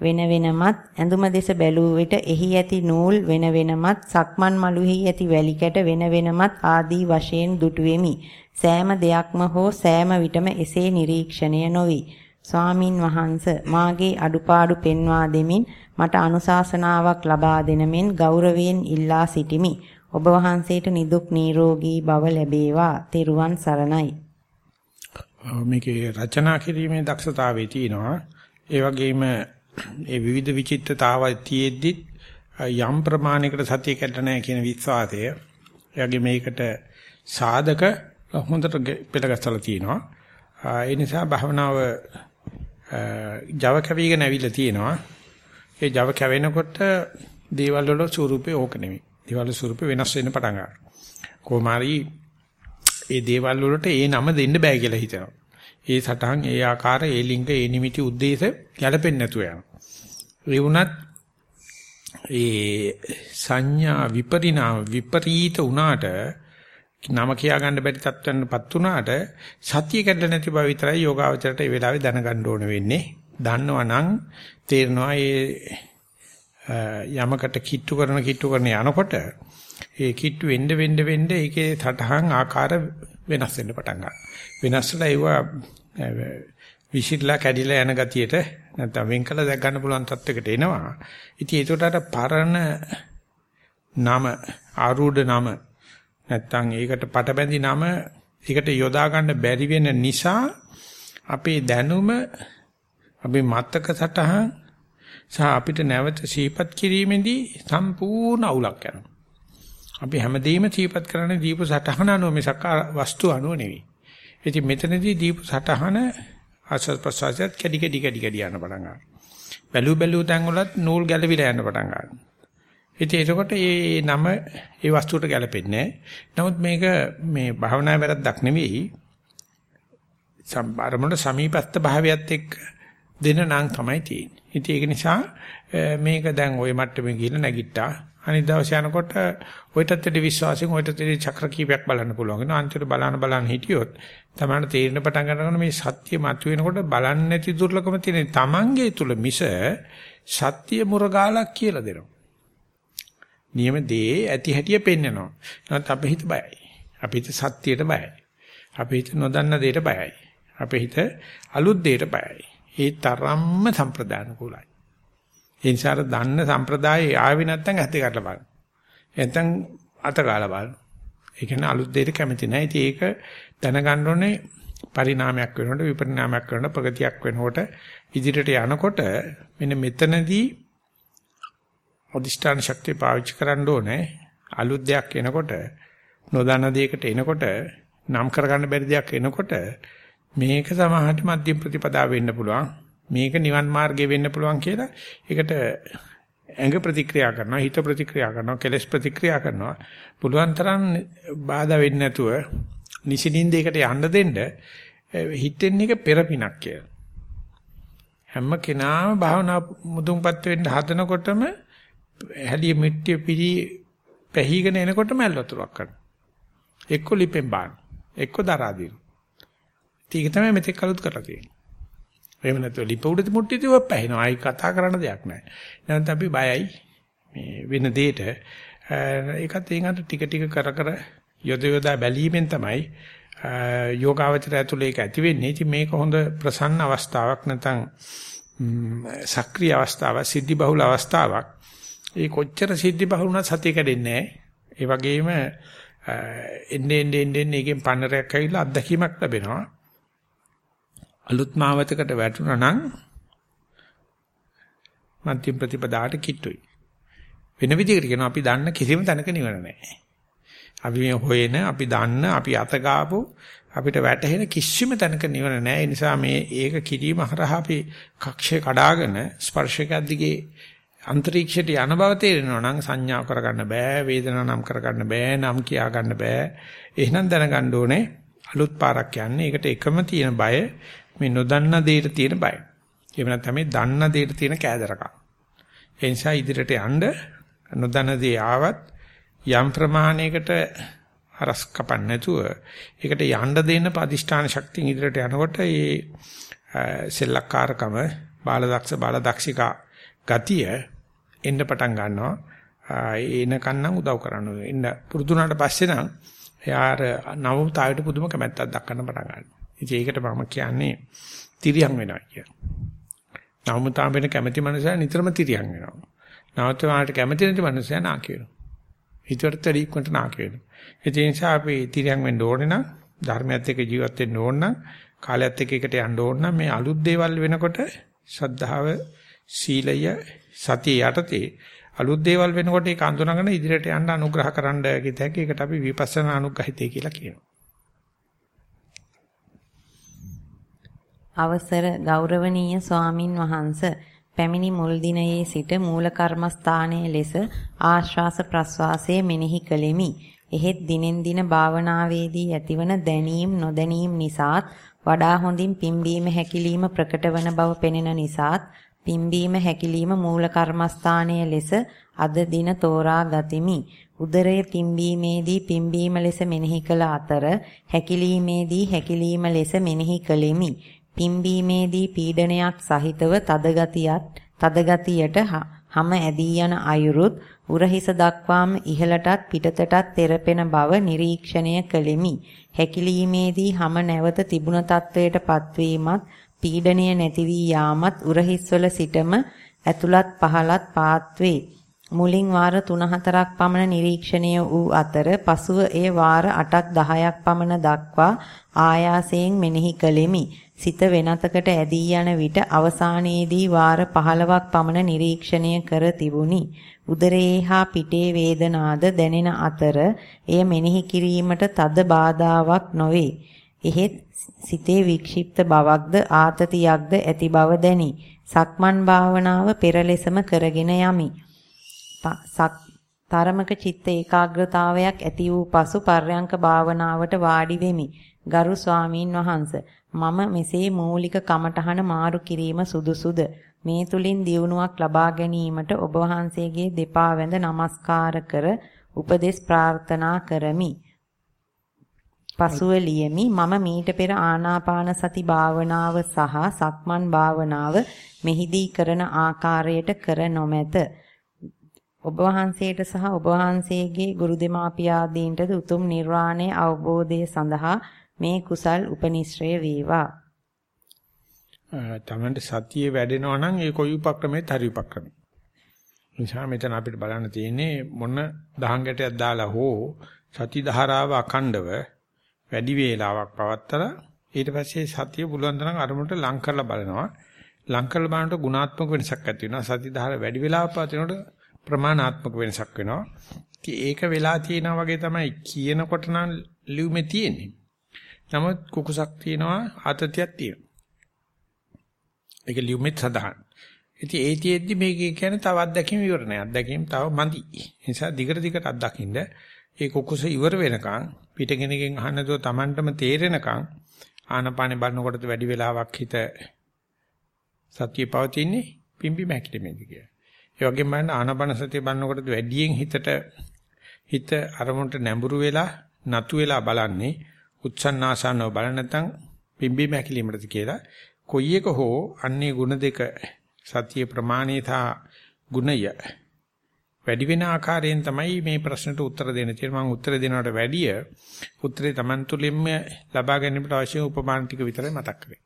වෙන වෙනමත් ඇඳුම දෙස බැලූ විට එහි ඇති නූල් වෙන වෙනමත් සක්මන් මළුෙහි ඇති වැලි කැට වෙන වෙනමත් ආදී වශයෙන් දුටුවෙමි. සෑම දෙයක්ම හෝ සෑම විටම එසේ නිරීක්ෂණය නොවි. ස්වාමින් වහන්ස මාගේ අඩුපාඩු පෙන්වා දෙමින් මට අනුශාසනාවක් ලබා දෙන මෙන් ගෞරවයෙන් ඉල්ලා සිටිමි. ඔබ වහන්සේට නිදුක් නිරෝගී භව ලැබේවා. තෙරුවන් සරණයි. මේකේ රචනා කිරීමේ දක්ෂතාවය තියෙනවා. ඒ වගේම ඒ විවිධ විචිත්තතාවය තියෙද්දි යම් ප්‍රමාණයකට සතිය කැඩ නැහැ කියන විශ්වාසය. එයාගේ මේකට සාධක හොඳට පෙළගස්සලා තියෙනවා. ඒ නිසා භවනාව Java කැවිගෙන ඇවිල්ලා තියෙනවා. ඒ Java කැවෙනකොට දේවල් වල ස්වරූපේ ඕක නෙමෙයි. දේවල් ස්වරූපේ වෙනස් වෙන්න පටන් ගන්නවා. කොහොමාරි ඒ දේවල් වලට ඒ නම දෙන්න බෑ කියලා හිතනවා. ඒ සටහන්, ඒ ආකාර, ඒ ලිංග, ඒ නිමිති උද්දේශ ගැලපෙන්නේ නැතුව යනවා. ඒ වුණත් ඒ සංඥා විපරිණාම විපරීත වුණාට නම කියා ගන්න බැරි තත්ත්වයන්පත් වුණාට සතිය කැඩලා නැති බව විතරයි යෝගාවචරයට ඒ වෙලාවේ දැනගන්න ඕන වෙන්නේ. දන්නවනම් තේරෙනවා ඒ යමකට කිට්ටු කරන කිට්ටු කරන යනකොට ඒ කිට්ටු වෙන්න වෙන්න වෙන්න ඒකේ සටහන් ආකාර වෙනස් වෙන්න පටන් ගන්නවා. වෙනස්ලා ඒවා විසිරලා කැඩිලා යන ගතියට නැත්නම් වෙන් කළ දැක් ගන්න පුළුවන් තත්යකට එනවා. ඉතින් ඒකට අර පරණ නම ආරූඪ නම නැත්නම් ඒකට පටබැඳි නම ඒකට යොදා ගන්න බැරි වෙන නිසා අපේ දැනුම අපේ මතක සටහන් සහ අපිට නැවත සීපත් කිරීමේදී සම්පූර්ණ අවුලක් යනවා. අපි හැමදේම සීපත් කරන්නේ දීප සටහන අනුව මිසක් වස්තු අනුව නෙවෙයි. ඉතින් මෙතනදී දීප සටහන ආස්වාද ප්‍රසවාසයත් කැඩි කැඩි කැඩි කැඩි යන පටන් ගන්නවා. බැලු බැලු තැන් වලත් නූල් ගැලවිලා යන පටන් ගන්නවා. ඉතින් එතකොට මේ නම ඒ වස්තුවට ගැලපෙන්නේ නමුත් මේක මේ භාවනා වැරද්දක් නෙවෙයි. සම්බරමුණ සමීපස්ත භාවයත් එක්ක දෙන නම් තමයි තියෙන්නේ. ඉතින් ඒක නිසා මේක දැන් ওই මට්ටමේ ගිහිල්ලා නැගිට්ටා අනිත් දවසේ යනකොට ඔයටත් වැඩි විශ්වාසයෙන් ඔයටත් වැඩි චක්‍ර කීපයක් බලන්න පුළුවන් වෙනවා. අන්තිමට බලන බලන හිටියොත් තමයි තේරෙන පටන් ගන්නකොට මේ සත්‍ය මතුවෙනකොට බලන්නේ නැති දුර්ලභම තියෙන තමන්ගේ තුල මිස සත්‍ය මුරගාලක් කියලා දෙනවා. නියම දේ ඇති හැටිය පෙන්නනවා. නමුත් අපේ හිත බයයි. අපේ හිත සත්‍යයට බයයි. අපේ හිත නොදන්න දෙයට බයයි. අපේ හිත අලුත් දෙයට බයයි. ඒ තරම්ම සම්ප්‍රදාන කුලයි. ඒ නිසා දන්න සම්ප්‍රදායේ ආවේ නැත්නම් ඇත්ත කරලා බලන්න. නැත්නම් අත ගාලා බලන්න. ඒ කියන්නේ අලුත් දෙයකට කැමති නැහැ. ඉතින් ඒක දැනගන්න ඕනේ පරිණාමයක් වෙනකොට විපරිණාමයක් වෙනකොට ප්‍රගතියක් වෙනකොට ඉදිරියට යනකොට මෙන්න මෙතනදී අධිෂ්ඨාන ශක්තිය පාවිච්චි කරන්න ඕනේ. අලුත් දෙයක් එනකොට නොදන්න දෙයකට එනකොට නම් කරගන්න බැරි දෙයක් එනකොට මේක සමහරට මධ්‍යම ප්‍රතිපදාව වෙන්න පුළුවන්. මේක නිවන් මාර්ගය වෙන්න පුළුවන් කියලා ඒකට ඇඟ ප්‍රතික්‍රියා කරනවා හිත ප්‍රතික්‍රියා කරනවා කෙලස් ප්‍රතික්‍රියා කරනවා. පුළුවන් තරම් බාධා වෙන්නේ නැතුව නිසින්ින්දයකට යන්න දෙන්න හිතෙන් එක පෙරපිනක් කියලා. හැම කෙනාම භාවනා මුදුන්පත් වෙන්න හදනකොටම හැලිය මිට්ටිය පිළි පැහිගෙන එනකොටම ඇල් වතුරක් කරනවා. එක්ක ලිපෙන් බාන එක්ක දරා දින. ඒක තමයි මෙතෙක් කලුත් කරලා තියෙන්නේ. එහෙම නැත්නම් ලිප උඩ මුට්ටි තියව පැහැිනවා. ආයි කතා කරන්න දෙයක් නැහැ. නැත්නම් අපි බයයි මේ වෙන දෙයට. ඒකත් ඒකට ටික ටික කර කර යොද යොදා බැලීමෙන් තමයි යෝගාවචරය ඇතුලේ ඒක ඇති වෙන්නේ. ඉතින් මේක හොඳ ප්‍රසන්න අවස්ථාවක් නැත්නම් සක්‍රීය අවස්ථාවක්, සිද්ධි බහුල අවස්ථාවක්. ඒ කොච්චර සිද්ධි බහුල වුණත් සතිය කැඩෙන්නේ නැහැ. ඒ වගේම එන්නේ එන්නේ එන්නේ එකෙන් පන්නරයක් ඇවිල්ලා අත්දැකීමක් ලැබෙනවා. අලුත් මාවතකට වැටුණා නම් මන්ත්‍රිම ප්‍රතිපදාට කිට්ටුයි. වෙන විදිහකට කියනවා අපි දන්න කිසිම තැනක නිවන නැහැ. අපි මේ හොයන, අපි දන්න, අපි අතගාපු අපිට වැටහෙන කිසිම තැනක නිවන නැහැ. ඒ නිසා මේ ඒක කිරීම හරහා අපි කක්ෂේ කඩාගෙන ස්පර්ශයක් දිගේ අන්තරීක්ෂයට යන බව තේරෙනවා නම් සංඥා කරගන්න බෑ, වේදනා නම් කරගන්න බෑ, නම් කියා ගන්න බෑ. එහෙනම් දැනගන්න ඕනේ අලුත් පාරක් යන්නේ. ඒකට එකම තියෙන බය මේ නොදන්න දෙයට තියෙන බය. එහෙම නැත්නම් මේ දන්න දෙයට තියෙන කෑදරකම්. ඒ නිසා ඉදිරියට යන්න නොදන්න දේ ආවත් යම් ප්‍රමාණයකට හරස් කපන්න නැතුව ඒකට යන්න දෙන්න පදිෂ්ඨාන ශක්තිය ඉදිරියට යනකොට ඒ සෙල්ලක්කාරකම බාලදක්ෂ බාලදක්ෂිකා ගතිය එන්න පටන් ගන්නවා. එනකන් නම් උදව් කරන්න ඕනේ. එන්න පුරුදුනාට පස්සේ නම් එයාර නවතාවයට පුදුම කැමැත්තක් දක්වන්න පටන් ගන්නවා. ඉතින් ඒකට මම කියන්නේ තිරියන් වෙනවා කියලා. නවමුතාම වෙන කැමැති මනුස්සයා නිතරම තිරියන් වෙනවා. නවතමාට කැමැති නැති මනුස්සයා නාකි වෙනවා. හිතවලට ඉක්මනට නාකි වෙනවා. ඒ නිසා අපි තිරියන් වෙන්න ඕනේ නම් ධර්මයත් එක්ක ජීවත් වෙන්න ඕන නම් කාලයත් එක්ක එකට යන්න ඕන නම් මේ අලුත් දේවල් වෙනකොට ශද්ධාව සීලය සතිය යටතේ අලුත් දේවල් වෙනකොට ඒක අඳුනගෙන ඉදිරියට යන්න අනුග්‍රහ කරන්න කිය တဲ့ ඒකට අපි විපස්සනා අනුග්‍රහිතය කියලා කියනවා. අවසර ගෞරවනීය ස්වාමින් වහන්ස පැමිණි මුල් දිනයේ සිට මූල කර්මස්ථානයේ ලෙස ආශ්වාස ප්‍රශ්වාසයේ මෙනෙහි කළෙමි. එහෙත් දිනෙන් දින භාවනාවේදී ඇතිවන දැනීම් නොදැනීම් නිසාත් වඩා හොඳින් පිම්බීම හැකිලිම ප්‍රකට වන බව පෙනෙන නිසාත් පිම්බීම හැකිලිම මූල කර්මස්ථානයේ ලෙස අද දින තෝරා ගතිමි. උදරය පිම්බීමේදී පිම්බීම ලෙස මෙනෙහි කළ අතර හැකිලීමේදී හැකිලීම ලෙස මෙනෙහි කළෙමි. පිම්බීමේදී පීඩනයක් සහිතව තදගතියත් තදගතියට හැම ඇදී යන අයුරුත් උරහිස දක්වාම ඉහළටත් පිටතටත් තෙරපෙන බව නිරීක්ෂණය කළෙමි. හැකිලීමේදී හැම නැවත තිබුණ තත්වයට පත්වීමත් පීඩනය නැති වී යාමත් උරහිස්වල සිටම ඇතුළත් පහළත් පාත්වේ. මුලින් වාර 3-4ක් පමණ නිරීක්ෂණය වූ අතර පසුව එය වාර 8ක් 10ක් පමණ දක්වා ආයාසයෙන් මෙනෙහි කළෙමි. සිත වෙනතකට ඇදී යන විට අවසානයේදී වාර 15ක් පමණ නිරීක්ෂණය කර තිබුණි. උදරයේ හා පිටේ වේදනාද දැනෙන අතර එය මෙනෙහි කිරීමට තද බාධාවක් නොවේ. එහෙත් සිතේ වික්ෂිප්ත බවක්ද ආතතියක්ද ඇති බව දැනි. සක්මන් භාවනාව පෙර ලෙසම කරගෙන යමි. තරමක චිත්ත ඒකාග්‍රතාවයක් ඇති වූ පසු පර්යංක භාවනාවට වාඩි වෙමි. ගරු ස්වාමීන් වහන්ස මම මෙසේ මූලික කමඨහන මාරු කිරීම සුදුසුද මේ තුලින් දියුණුවක් ලබා ගැනීමට ඔබ වහන්සේගේ දෙපා වැඳ නමස්කාර කර උපදෙස් ප්‍රාර්ථනා කරමි. පසුව ලියමි මම මීට පෙර ආනාපාන සති භාවනාව සහ සක්මන් භාවනාව මෙහිදී කරන ආකාරයට කර නොමැත. ඔබ වහන්සේට සහ ඔබ වහන්සේගේ ගුරු දෙමාපියාදීන්ටද උතුම් නිර්වාණය අවබෝධය සඳහා මේ කුසල් උපනිශ්‍රය වේවා. තමන්ට සතියේ වැඩෙනවා නම් ඒ කොයි උපක්‍රමෙත් හරි උපක්‍රමයි. නිසා මෙතන අපිට බලන්න තියෙන්නේ මොන දහංගටයක් දාලා හෝ සති ධාරාව අඛණ්ඩව වැඩි වේලාවක් පවත්තලා ඊට පස්සේ සතිය පුළුවන් තරම් අරමුණට ලං කරලා බලනවා. ලං කරලා බලනකොට ගුණාත්මක වෙනසක් ඇති වෙනවා. සති ධාරා වැඩි වෙලාවක් පවතිනකොට ප්‍රමාණාත්මක වෙනසක් වෙනවා. ඒක වෙලා තියෙනා වගේ තමයි කියනකොට නම් ලියුමේ තියෙන්නේ. නමුත් කුකුසක් තියෙනවා ආතතියක් තියෙනවා. ඒක ලියුමෙත් සඳහන්. ඉතින් ඒතිෙද්දි මේක කියන්නේ තව අත්දැකීම් ඉවර නෑ. අත්දැකීම් තව මදි. ඒ නිසා දිගට දිගට අත්දකින්න ඒ කුකුස ඉවර වෙනකන් පිටගෙනකින් අහන්නදෝ Tamanටම තේරෙනකන් ආනපානේ බලනකොටද වැඩි වෙලාවක් හිත සතිය පවතින්නේ පිම්බි මැකිටෙමේදී කියලා. ඒ වගේම බලන්න ආනපන සතිය බලනකොටද වැඩියෙන් හිතට හිත අරමුණට නැඹුරු වෙලා නතු වෙලා බලන්නේ උත්සන්නාසන්නව බල නැත්නම් පිම්බි මැකිලිමටද කියලා කොයි එක හෝ අන්නේ ಗುಣ දෙක සතිය ප්‍රමාණය සහ ගුණය වැඩි වෙන ආකාරයෙන් තමයි මේ ප්‍රශ්නට උත්තර දෙන්න තියෙන්නේ. මම උත්තර දෙනවට වැඩිය උත්තරේ Taman තුලින්ම ලබා ගැනීමට අවශ්‍ය උපමාන ටික විතරයි මතක් කරේ.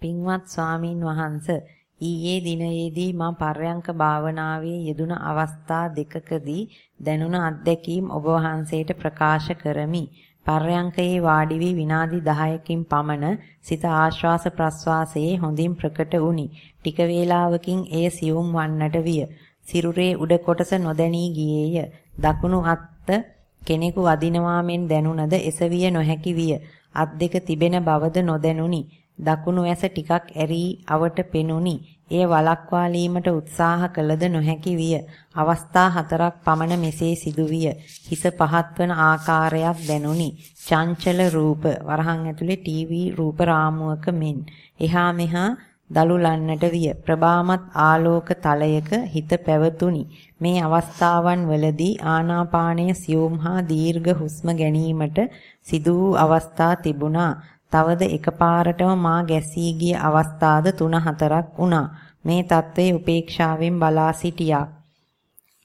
පින්වත් ස්වාමින් වහන්සේ ඊයේ දිනයේදී මම පර්යංක භාවනාවේ යෙදුන අවස්ථා දෙකකදී දැනුණ අත්දැකීම් ඔබ වහන්සේට ප්‍රකාශ කරමි. පර්යංකයේ වාඩි වී විනාඩි 10කින් පමණ සිත ආශ්වාස ප්‍රශ්වාසයේ හොඳින් ප්‍රකට වුනි. ටික වේලාවකින් එය සියුම් වන්නට විය. සිරුරේ උඩ කොටස නොදැනී ගියේය. දකුණු අත්ත කෙනෙකු වදිනවා මෙන් දැනුණද එසවිය නොහැකි විය. අත් දෙක තිබෙන බවද නොදැනුනි. දකුණු ඇස ටිකක් ඇරී අවට පෙනුනි. එය වළක්වාලීමට උත්සාහ කළද නොහැකි විය. අවස්ථා හතරක් පමණ මෙසේ සිදුවිය. හිස පහත් වන ආකාරයක් දැනුනි. චංචල රූප වරහන් ඇතුලේ ටීවී රූප රාමුවක මෙන්. එහා මෙහා දලුලන්නට විය. ප්‍රබාමත් ආලෝක තලයක හිත පැවතුනි. මේ අවස්ථාවන් වලදී ආනාපානය සියුම් හා දීර්ඝ හුස්ම ගැනීමට සිදු වූ අවස්ථා තිබුණා. තවද එකපාරටම මා ගැසී ගිය අවස්ථාද 3-4ක් වුණා. මේ தત્ත්වයේ උපේක්ෂාවෙන් බලා සිටියා.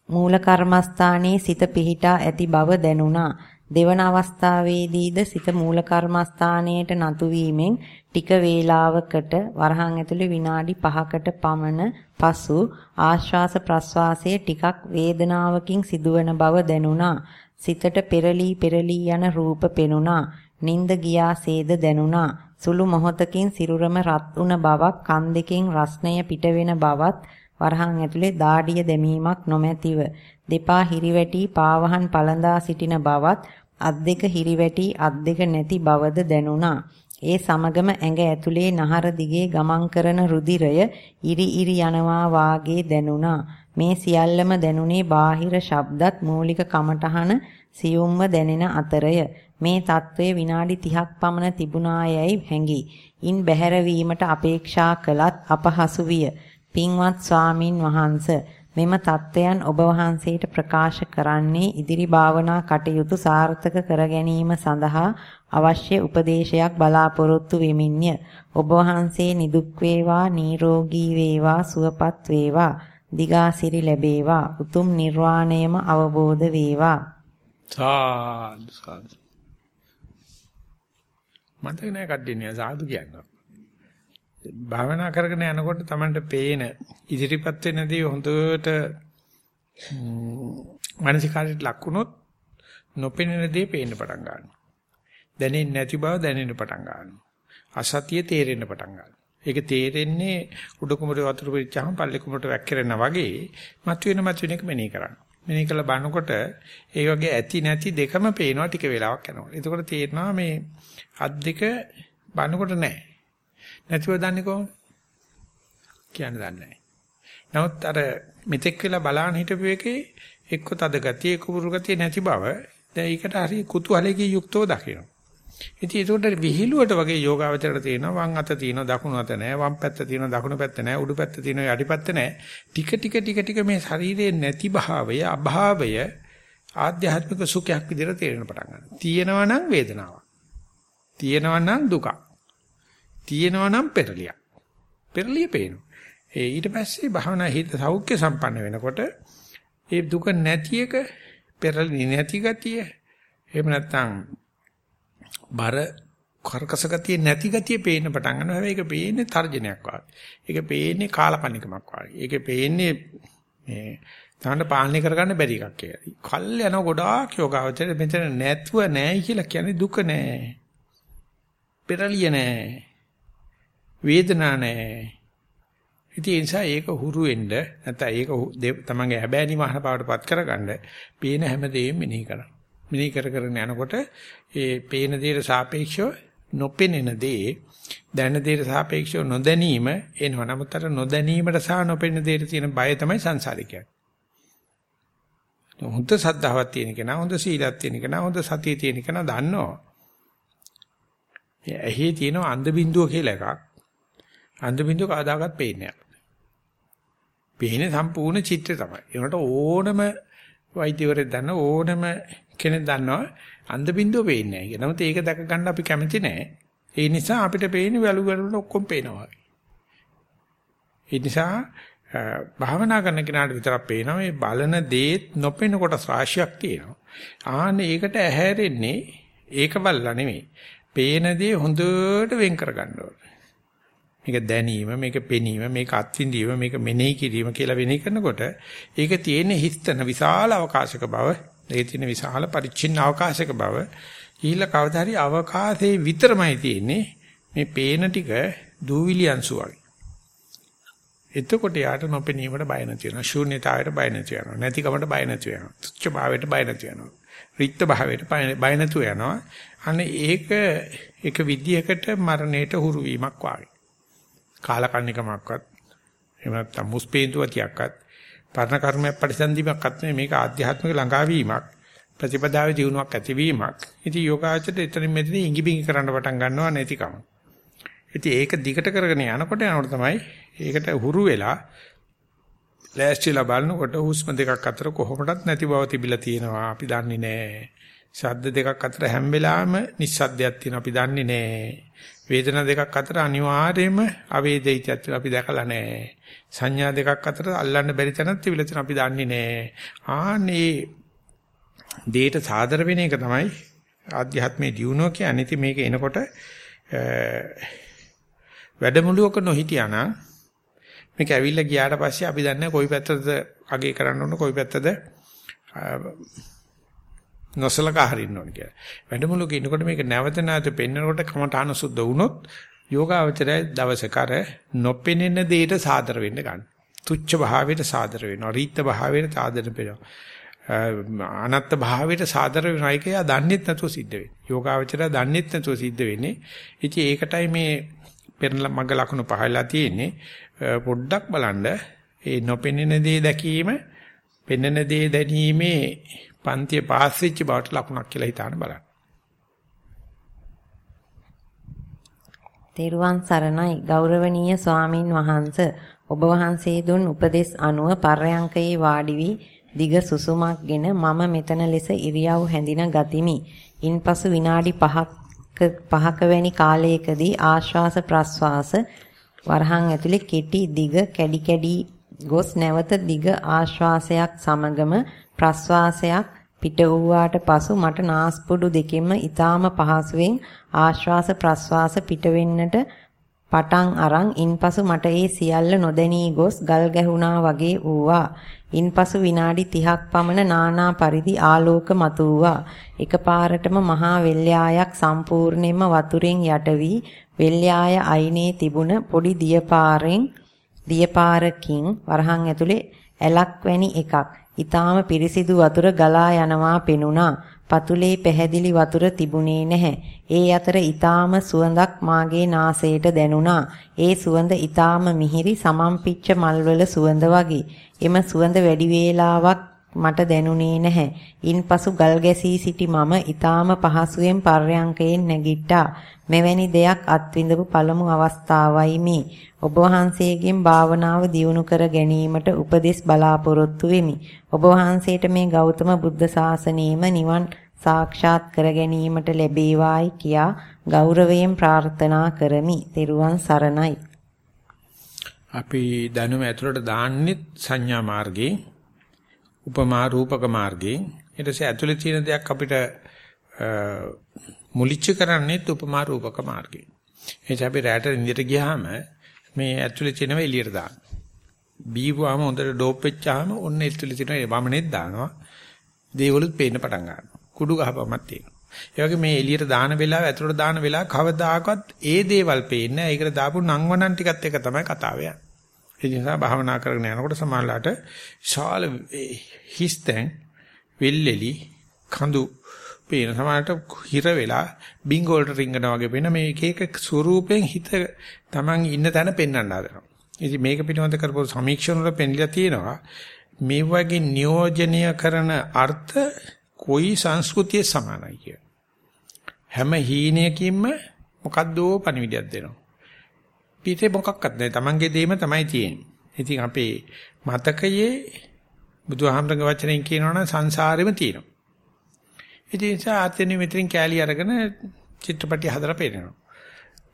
මූල කර්මස්ථානයේ සිත පිහිටා ඇති බව දැනුණා. දෙවන අවස්ථාවේදීද සිත මූල කර්මස්ථානයට නතු වීමෙන් ටික වේලාවකට වරහන් ඇතුලේ විනාඩි 5කට පමණ පසු ආශ්වාස ප්‍රශ්වාසයේ ටිකක් වේදනාවකින් සිදුවන බව දැනුණා. සිතට පෙරලී පෙරලී යන රූප පෙනුණා. නිින්ද ගියාසේද දැනුණා. සුළු මොහොතකින් සිරුරම රත් වුණ බවක්, කන් දෙකෙන් රස්නය පිටවෙන බවත්, වරහන් ඇතුලේ දාඩිය දැමීමක් නොමැතිව, දෙපා හිරිවැටි පාවහන් පළඳා සිටින බවත්, අත් දෙක හිරිවැටි අත් දෙක නැති බවද දැනුණා. ඒ සමගම ඇඟ ඇතුලේ නහර දිගේ ගමන් කරන රුධිරය ඉරි ඉරි යනවා වාගේ දැනුණා. මේ සියල්ලම දැනුනේ බාහිර ශබ්දත් මූලික කමටහන සියුම්ව දැනෙන අතරය. මේ తත්වය විනාඩි 30ක් පමණ තිබුණායයි හැඟි. ඉන් බැහැර වීමට අපේක්ෂා කළත් අපහසු විය. පින්වත් ස්වාමින් වහන්සේ මෙම தත්වයන් ඔබ වහන්සේට ප්‍රකාශ කරන්නේ ඉදිරි භාවනා කටයුතු සාර්ථක කර ගැනීම සඳහා අවශ්‍ය උපදේශයක් බලාපොරොත්තු වෙමින්ය. ඔබ වහන්සේ නිදුක් වේවා, නිරෝගී වේවා, සුවපත් වේවා, දිගාසිරි ලැබේවා, උතුම් නිර්වාණයම අවබෝධ වේවා. සාදු සාදු මතක නෑ කඩේ නෑ සාදු කියනවා. භාවනා කරගෙන යනකොට Tamanට පේන ඉදිරිපත් වෙන දේ හොඳට මානසිකාරයට ලක්ුණොත් නොපෙනෙන දේ පේන්න පටන් ගන්නවා. දැනෙන්නේ නැති බව දැනෙන්න පටන් ගන්නවා. අසතිය තේරෙන්න පටන් ගන්නවා. ඒක තේරෙන්නේ උඩ කුමරේ වතුර පිරිච්චාම පල්ලේ කුමරට වැක්කිරෙනා වගේ මතුවෙන මතුවෙන එක මෙනෙහි කරනවා. මෙනෙහි කළ බලනකොට ඒ වගේ ඇති නැති දෙකම පේනවා ටික වෙලාවක් යනකොට. එතකොට තේරෙනවා මේ අත් දෙක බලනකොට නැහැ. නැතිව දන්නේ කොහොමද? කියන්න දන්නේ නැහැ. නමුත් අර මෙතෙක් වෙලා බලන්න හිටපු එකේ එක්ක තද ගතිය එක්ක පුරු ගතිය නැති බව දැන් ඒකට හරි කුතුහලයේ යුක්තව දකිනවා. ඉතින් ඒකට විහිළුවට වගේ යෝගාවචරයට තියෙනවා. වම් අත තියෙනවා දකුණු අත නැහැ වම් පැත්ත තියෙනවා දකුණු පැත්ත නැහැ උඩු පැත්ත තියෙනවා යටි පැත්ත නැහැ ටික ටික ටික ටික මේ ශරීරයේ නැති භාවය අභාවය ආධ්‍යාත්මික සුඛයක් විදිහට තේරෙන පටන් ගන්නවා. තියෙනවා නම් වේදනාවක්. තියෙනවා නම් දුකක්. තියෙනවා නම් පෙරලියක්. පෙරලිය පේනවා. ඒ ඊට පස්සේ භාවනා හිත සෞඛ්‍ය සම්පන්න වෙනකොට ඒ දුක නැති එක පෙරලි නැති ගතිය එහෙම නැත්නම් බර කරකස ගතිය නැති ගතිය පේන්න පටන් ගන්නවා. හැබැයි ඒක පේන්නේ තර්ජනයක් වගේ. ඒක පේන්නේ කාලපන්නිකමක් වගේ. ඒක පේන්නේ මේ තමන්න පාලනය කරගන්න බැරි එකක් කියලා. කල් යන ගොඩාක් යෝගාවචරය මෙතන නැතුව නැහැ කියලා කියන්නේ දුක නැහැ. පෙරලිය නැහැ. වේදනා නැහැ. ඉතින් ඒ නිසා ඒක හුරු වෙන්න නැත්නම් ඒක තමන්ගේ හැබෑනි මහන පාවටපත් කරගන්න පේන හැමදේම මෙනෙහි කරන්න. මෙනෙහි කර කරගෙන යනකොට ඒ පේන දේට සාපේක්ෂව නොපෙනෙන දේ දැනෙන දේට සාපේක්ෂව නොදැනීම එනවා. නමුත් අර නොදැනීමට සහ නොපෙනෙන දේට තියෙන බය තමයි සංසාරිකය. හොඳ සද්ධාවක් තියෙන කෙනා, හොඳ සීලයක් තියෙන කෙනා, හොඳ සතිය තියෙන කෙනා දන්නවා. එහි තියෙන අන්ධ බින්දුව කියලා එකක්. අන්ධ බින්දුව කවදාකවත් පේන්නේ නැහැ. පේන්නේ සම්පූර්ණ චිත්‍රය තමයි. ඒකට ඕනම වෛද්‍යවරයෙක් දන්න ඕනම කෙනෙක් දන්නවා අන්ධ බින්දුව පේන්නේ නැහැ කියලා. නමුත් ඒක දැක ගන්න අපි කැමති නැහැ. ඒ නිසා අපිට පේන්නේ වැලු වැලුන ඔක්කොම පේනවා. ඒ නිසා භාවනා කරන කෙනාට විතරක් පේනවා මේ බලන දේත් නොපෙන කොටස් රාශියක් තියෙනවා. ආන්නේ ඒකට ඇහැරෙන්නේ ඒක බලලා නෙමෙයි. පේන දේ හොඳට වෙන් කර ගන්න ඕනේ. මේක දැනීම, මේක පෙනීම, මේක අත්විඳීම, මේක මෙනෙහි කිරීම කියලා වෙනෙහි කරනකොට ඒක තියෙන හිස්තන විශාල අවකාශක බව ඒ තියෙන විශාල පරිච්ඡින්න අවකාශයක බව ඊළ කවදා හරි අවකාශයේ විතරමයි තියෙන්නේ මේ පේන ටික දූවිලි අංශු වගේ. එතකොට යාට නොපෙනීමට බය නැති වෙනවා. ශූන්‍යතාවයට බය නැති වෙනවා. නැතිකමට බය නැති වෙනවා. තුච්ච භාවයට බය නැති වෙනවා. රික්ත භාවයට බය නැතු වෙනවා. අනේ ඒක එක විදියකට මරණයට හුරු වීමක් වාගේ. කාලකන්නිකමක්වත් එහෙම නැත්නම් මුස්පේන්තුවතියක්වත් පරණ කර්මයක් පරිසන්දීමක්වත් නෙමෙයි මේක ආධ්‍යාත්මික ළඟාවීමක් ප්‍රතිපදාවේ දියුණුවක් ඇතිවීමක්. ඉතින් යෝගාචරයට එතනින් මෙතන ඉඟිබිඟි කරන්න පටන් ගන්නවා නැතිකම. ඉතින් ඒක දිගට කරගෙන යනකොට යනකොට තමයි ඒකට හුරු වෙලා ලෑස්තිලා බලනකොට හුස්ම දෙකක් අතර කොහොමදත් නැති බව තිබිලා තියෙනවා අපි දන්නේ නැහැ. ශබ්ද දෙකක් අතර හැම වෙලාවෙම නිස්සද්දයක් තියෙනවා අපි දන්නේ නැහැ. වේදනා දෙකක් අතර අනිවාර්යයෙන්ම අවේදිතයක් අපි දැකලා නැහැ. සංඥා දෙකක් අතර අල්ලන්න බැරි තැනක් තිබිලා තියෙන අපි දන්නේ නැහැ. ආන්නේ දේට සාදර වෙන එක තමයි ආධ්‍යාත්මයේ දියුණුව කියන්නේ. ඉතින් මේක එනකොට වැඩමුළුවක නොහිටියානම් මේක ඇවිල්ලා ගියාට පස්සේ අපි දන්නේ කොයි පැත්තද අගේ කරන්න ඕන කොයි පැත්තද නොසලකා හරින්න ඕන කියලා. වැඩමුළුවක ඉන්නකොට මේක නැවත නැවත පෙන්වනකොට කමඨාන සුද්ධ වුණොත් යෝගාවචරය දවසක අර නොපෙනෙන දෙයට සාදර වෙන්න ගන්න. තුච්ච භාවයට සාදර වෙනවා. රීත්ත භාවයට සාදර වෙනවා. අනත්ත් භාවයට සාදර වෙනවා එක යා දන්නේත් නැතුව සිද්ධ වෙන්නේ. යෝගාවචරය දන්නේත් නැතුව සිද්ධ වෙන්නේ. ඉතින් ඒකටයි මේ පෙරල මග ලකුණු පහළලා තියෙන්නේ. පොඩ්ඩක් බලන්න ඒ නොපෙනෙන දේ දැකීම පෙනෙන දේ දැනීමේ පන්තිය පාස් වෙච්ච බවට ලකුණක් කියලා හිතාන බලන්න. තෙරුවන් සරණයි ගෞරවනීය ස්වාමින් වහන්ස ඔබ වහන්සේ දුන් උපදෙස් අනුව පර්යංකයේ වාඩි වී දිග සුසුමක්ගෙන මම මෙතන ලෙස ඉරියව් හැඳින ගතිමි. ඉන්පසු විනාඩි 5ක 5ක වැනි කාලයකදී ආශ්වාස ප්‍රශ්වාස වරහන් ඇතුලේ කෙටි දිග කැඩි කැඩි ගොස් නැවත දිග ආශ්වාසයක් සමගම ප්‍රශ්වාසයක් පිට වූාට පසු මට නාස්පුඩු දෙකෙන්ම ඊටාම පහසුවෙන් ආශ්වාස ප්‍රශ්වාස පිට වෙන්නට පටන් අරන් ඉන්පසු මට ඒ සියල්ල නොදැනී ගොස් ගල් ගැහුණා වගේ වූවා. ඉන්පසු විනාඩි 30ක් පමණ නානා පරිදි ආලෝක මතුවුවා. එකපාරටම මහා වෙල්යායක් සම්පූර්ණයෙන්ම වතුරෙන් යට වී වෙල්යාය අයිනේ තිබුණ පොඩි දියපාරෙන් දියපාරකින් වරහන් ඇතුලේ ඇලක් වැනි එකක් ඊටාම පිරිසිදු වතුර ගලා යනවා පෙනුණා. පතුලේ පැහැදිලි වතුර තිබුණේ නැහැ. ඒ අතර ඊටාම සුවඳක් මාගේ නාසයට දැනුණා. ඒ සුවඳ ඊටාම මිහිරි සමම්පිච්ච මල්වල සුවඳ වගේ. එම සුවඳ වැඩි වේලාවක් මට දැනුනේ නැහැ. ඉන්පසු ගල් ගැසී සිටි මම ඊටාම පහසුවෙන් පර්යංකයෙන් නැගිට්ටා. මෙවැනි දෙයක් අත්විඳපු පළමු අවස්ථාවයි මේ. ඔබ වහන්සේගෙන් භාවනාව දියුණු කර ගැනීමට උපදෙස් බලාපොරොත්තු වෙමි. ඔබ වහන්සේට මේ ගෞතම බුද්ධ ශාසනයේම නිවන් සාක්ෂාත් කර ගැනීමට ලැබේවායි කියා ගෞරවයෙන් ප්‍රාර්ථනා කරමි. ත්වන් සරණයි. අපි දැනුම ඇතුළට දාන්නෙත් සංඥා මාර්ගේ උපමා රූපක මාර්ගේ ඊට පස්සේ ඇතුළේ තියෙන දෙයක් අපිට මුලිච්ච කරන්නේත් උපමා රූපක මාර්ගේ. එනිසා අපි රැට නිදිට ගියාම මේ ඇතුළේ තියෙනව එළියට දාන්න. බීවුවාම හොඳට ඩෝප් වෙච්චාම ඔන්න ඇතුළේ තියෙන වමනෙත් දානවා. දේවලුත් පේන්න පටන් ගන්නවා. කුඩු ගහපමක් තියෙනවා. ඒ වගේ මේ එළියට දාන වෙලාව ඇතුළට දාන වෙලාව කවදාකවත් ඒ දේවල් පේන්නේ නැහැ. ඒකට දාපු නංවනන් ටිකත් එක තමයි කතාව යන්නේ. ඒ නිසා භාවනා කරගෙන යනකොට සමානලාට ශාල හිස්තෙන් වෙල්ෙලි කඳු පේන සමානට හිර වෙලා බින්ග වලට රිංගනවා වගේ වෙන මේ එක එක ස්වරූපෙන් හිත Taman ඉන්න තැන පෙන්වන්න හදනවා. ඉතින් මේක පිටවන්ත කරපු සමීක්ෂණ වල පෙන්ලා තියෙනවා මේ වගේ නියෝජනය කරන අර්ථ කොයි සංස්කෘතියේ සමානයි කිය. හැම හීනයකින්ම මොකද්දෝ පණිවිඩයක් දෙනවා. පිටේ මොකක්වත් නැහැ. Tamanගේ දේම තමයි තියෙන්නේ. ඉතින් අපේ මතකයේ බුදුහාමරගේ වචනෙන් කියනවනම් සංසාරෙම තියෙනවා. ඉතින් ඒ නිසා ආත්‍යනි මෙතරින් කෑලි අරගෙන චිත්‍රපටි හදලා පෙන්නනවා.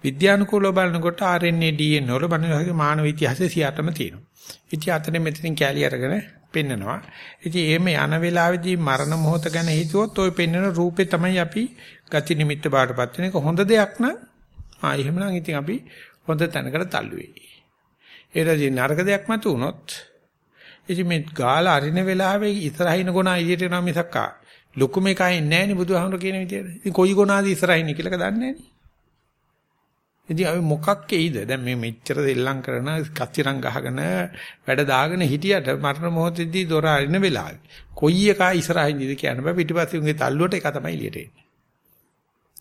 විද්‍යානුකූලව බලනකොට RNA DNA වල බලනවාගේ මානව ඉතිහාසයේ සියයටම තියෙනවා. ඉතින් අතනේ මෙතනින් කෑලි අරගෙන පෙන්නනවා. ඉතින් එහෙම යන වෙලාවේදී මරණ මොහොත ගැන හිතුවොත් ওই පෙන්නන රූපේ තමයි අපි ගති නිමිත්ත බාටපත් වෙන එක හොඳ දෙයක් නම් ආ එහෙමනම් ඉතින් අපි හොඳ තැනකට තල්ලු වෙයි. ඒකදී නරක දෙයක් මතු වුණොත් ඉතින් මේ ගාලා අරින වෙලාවේ ඉස්සරහින ගොනා එළියට එනවා මිසක් ආ ලොකු මේකයි නැහැ නේ බුදුහාමුදුරු කියන විදියට. ඉතින් කොයි ගොනාද ඉස්සරහින් කියලා දන්නේ නැහැ නේ. ඉතින් අපි මොකක් එයිද? දැන් මේ මෙච්චර දෙල්ලම් කරන කච්චිරම් ගහගෙන වැඩ දාගෙන හිටියට මරණ මොහොතේදී දොර අරින වෙලාවේ කොයි එකා ඉස්සරහින් ඉද කියන්න බෑ පිටිපස්සේ උන්ගේ තල්ලුවට එක තමයි එළියට එන්නේ.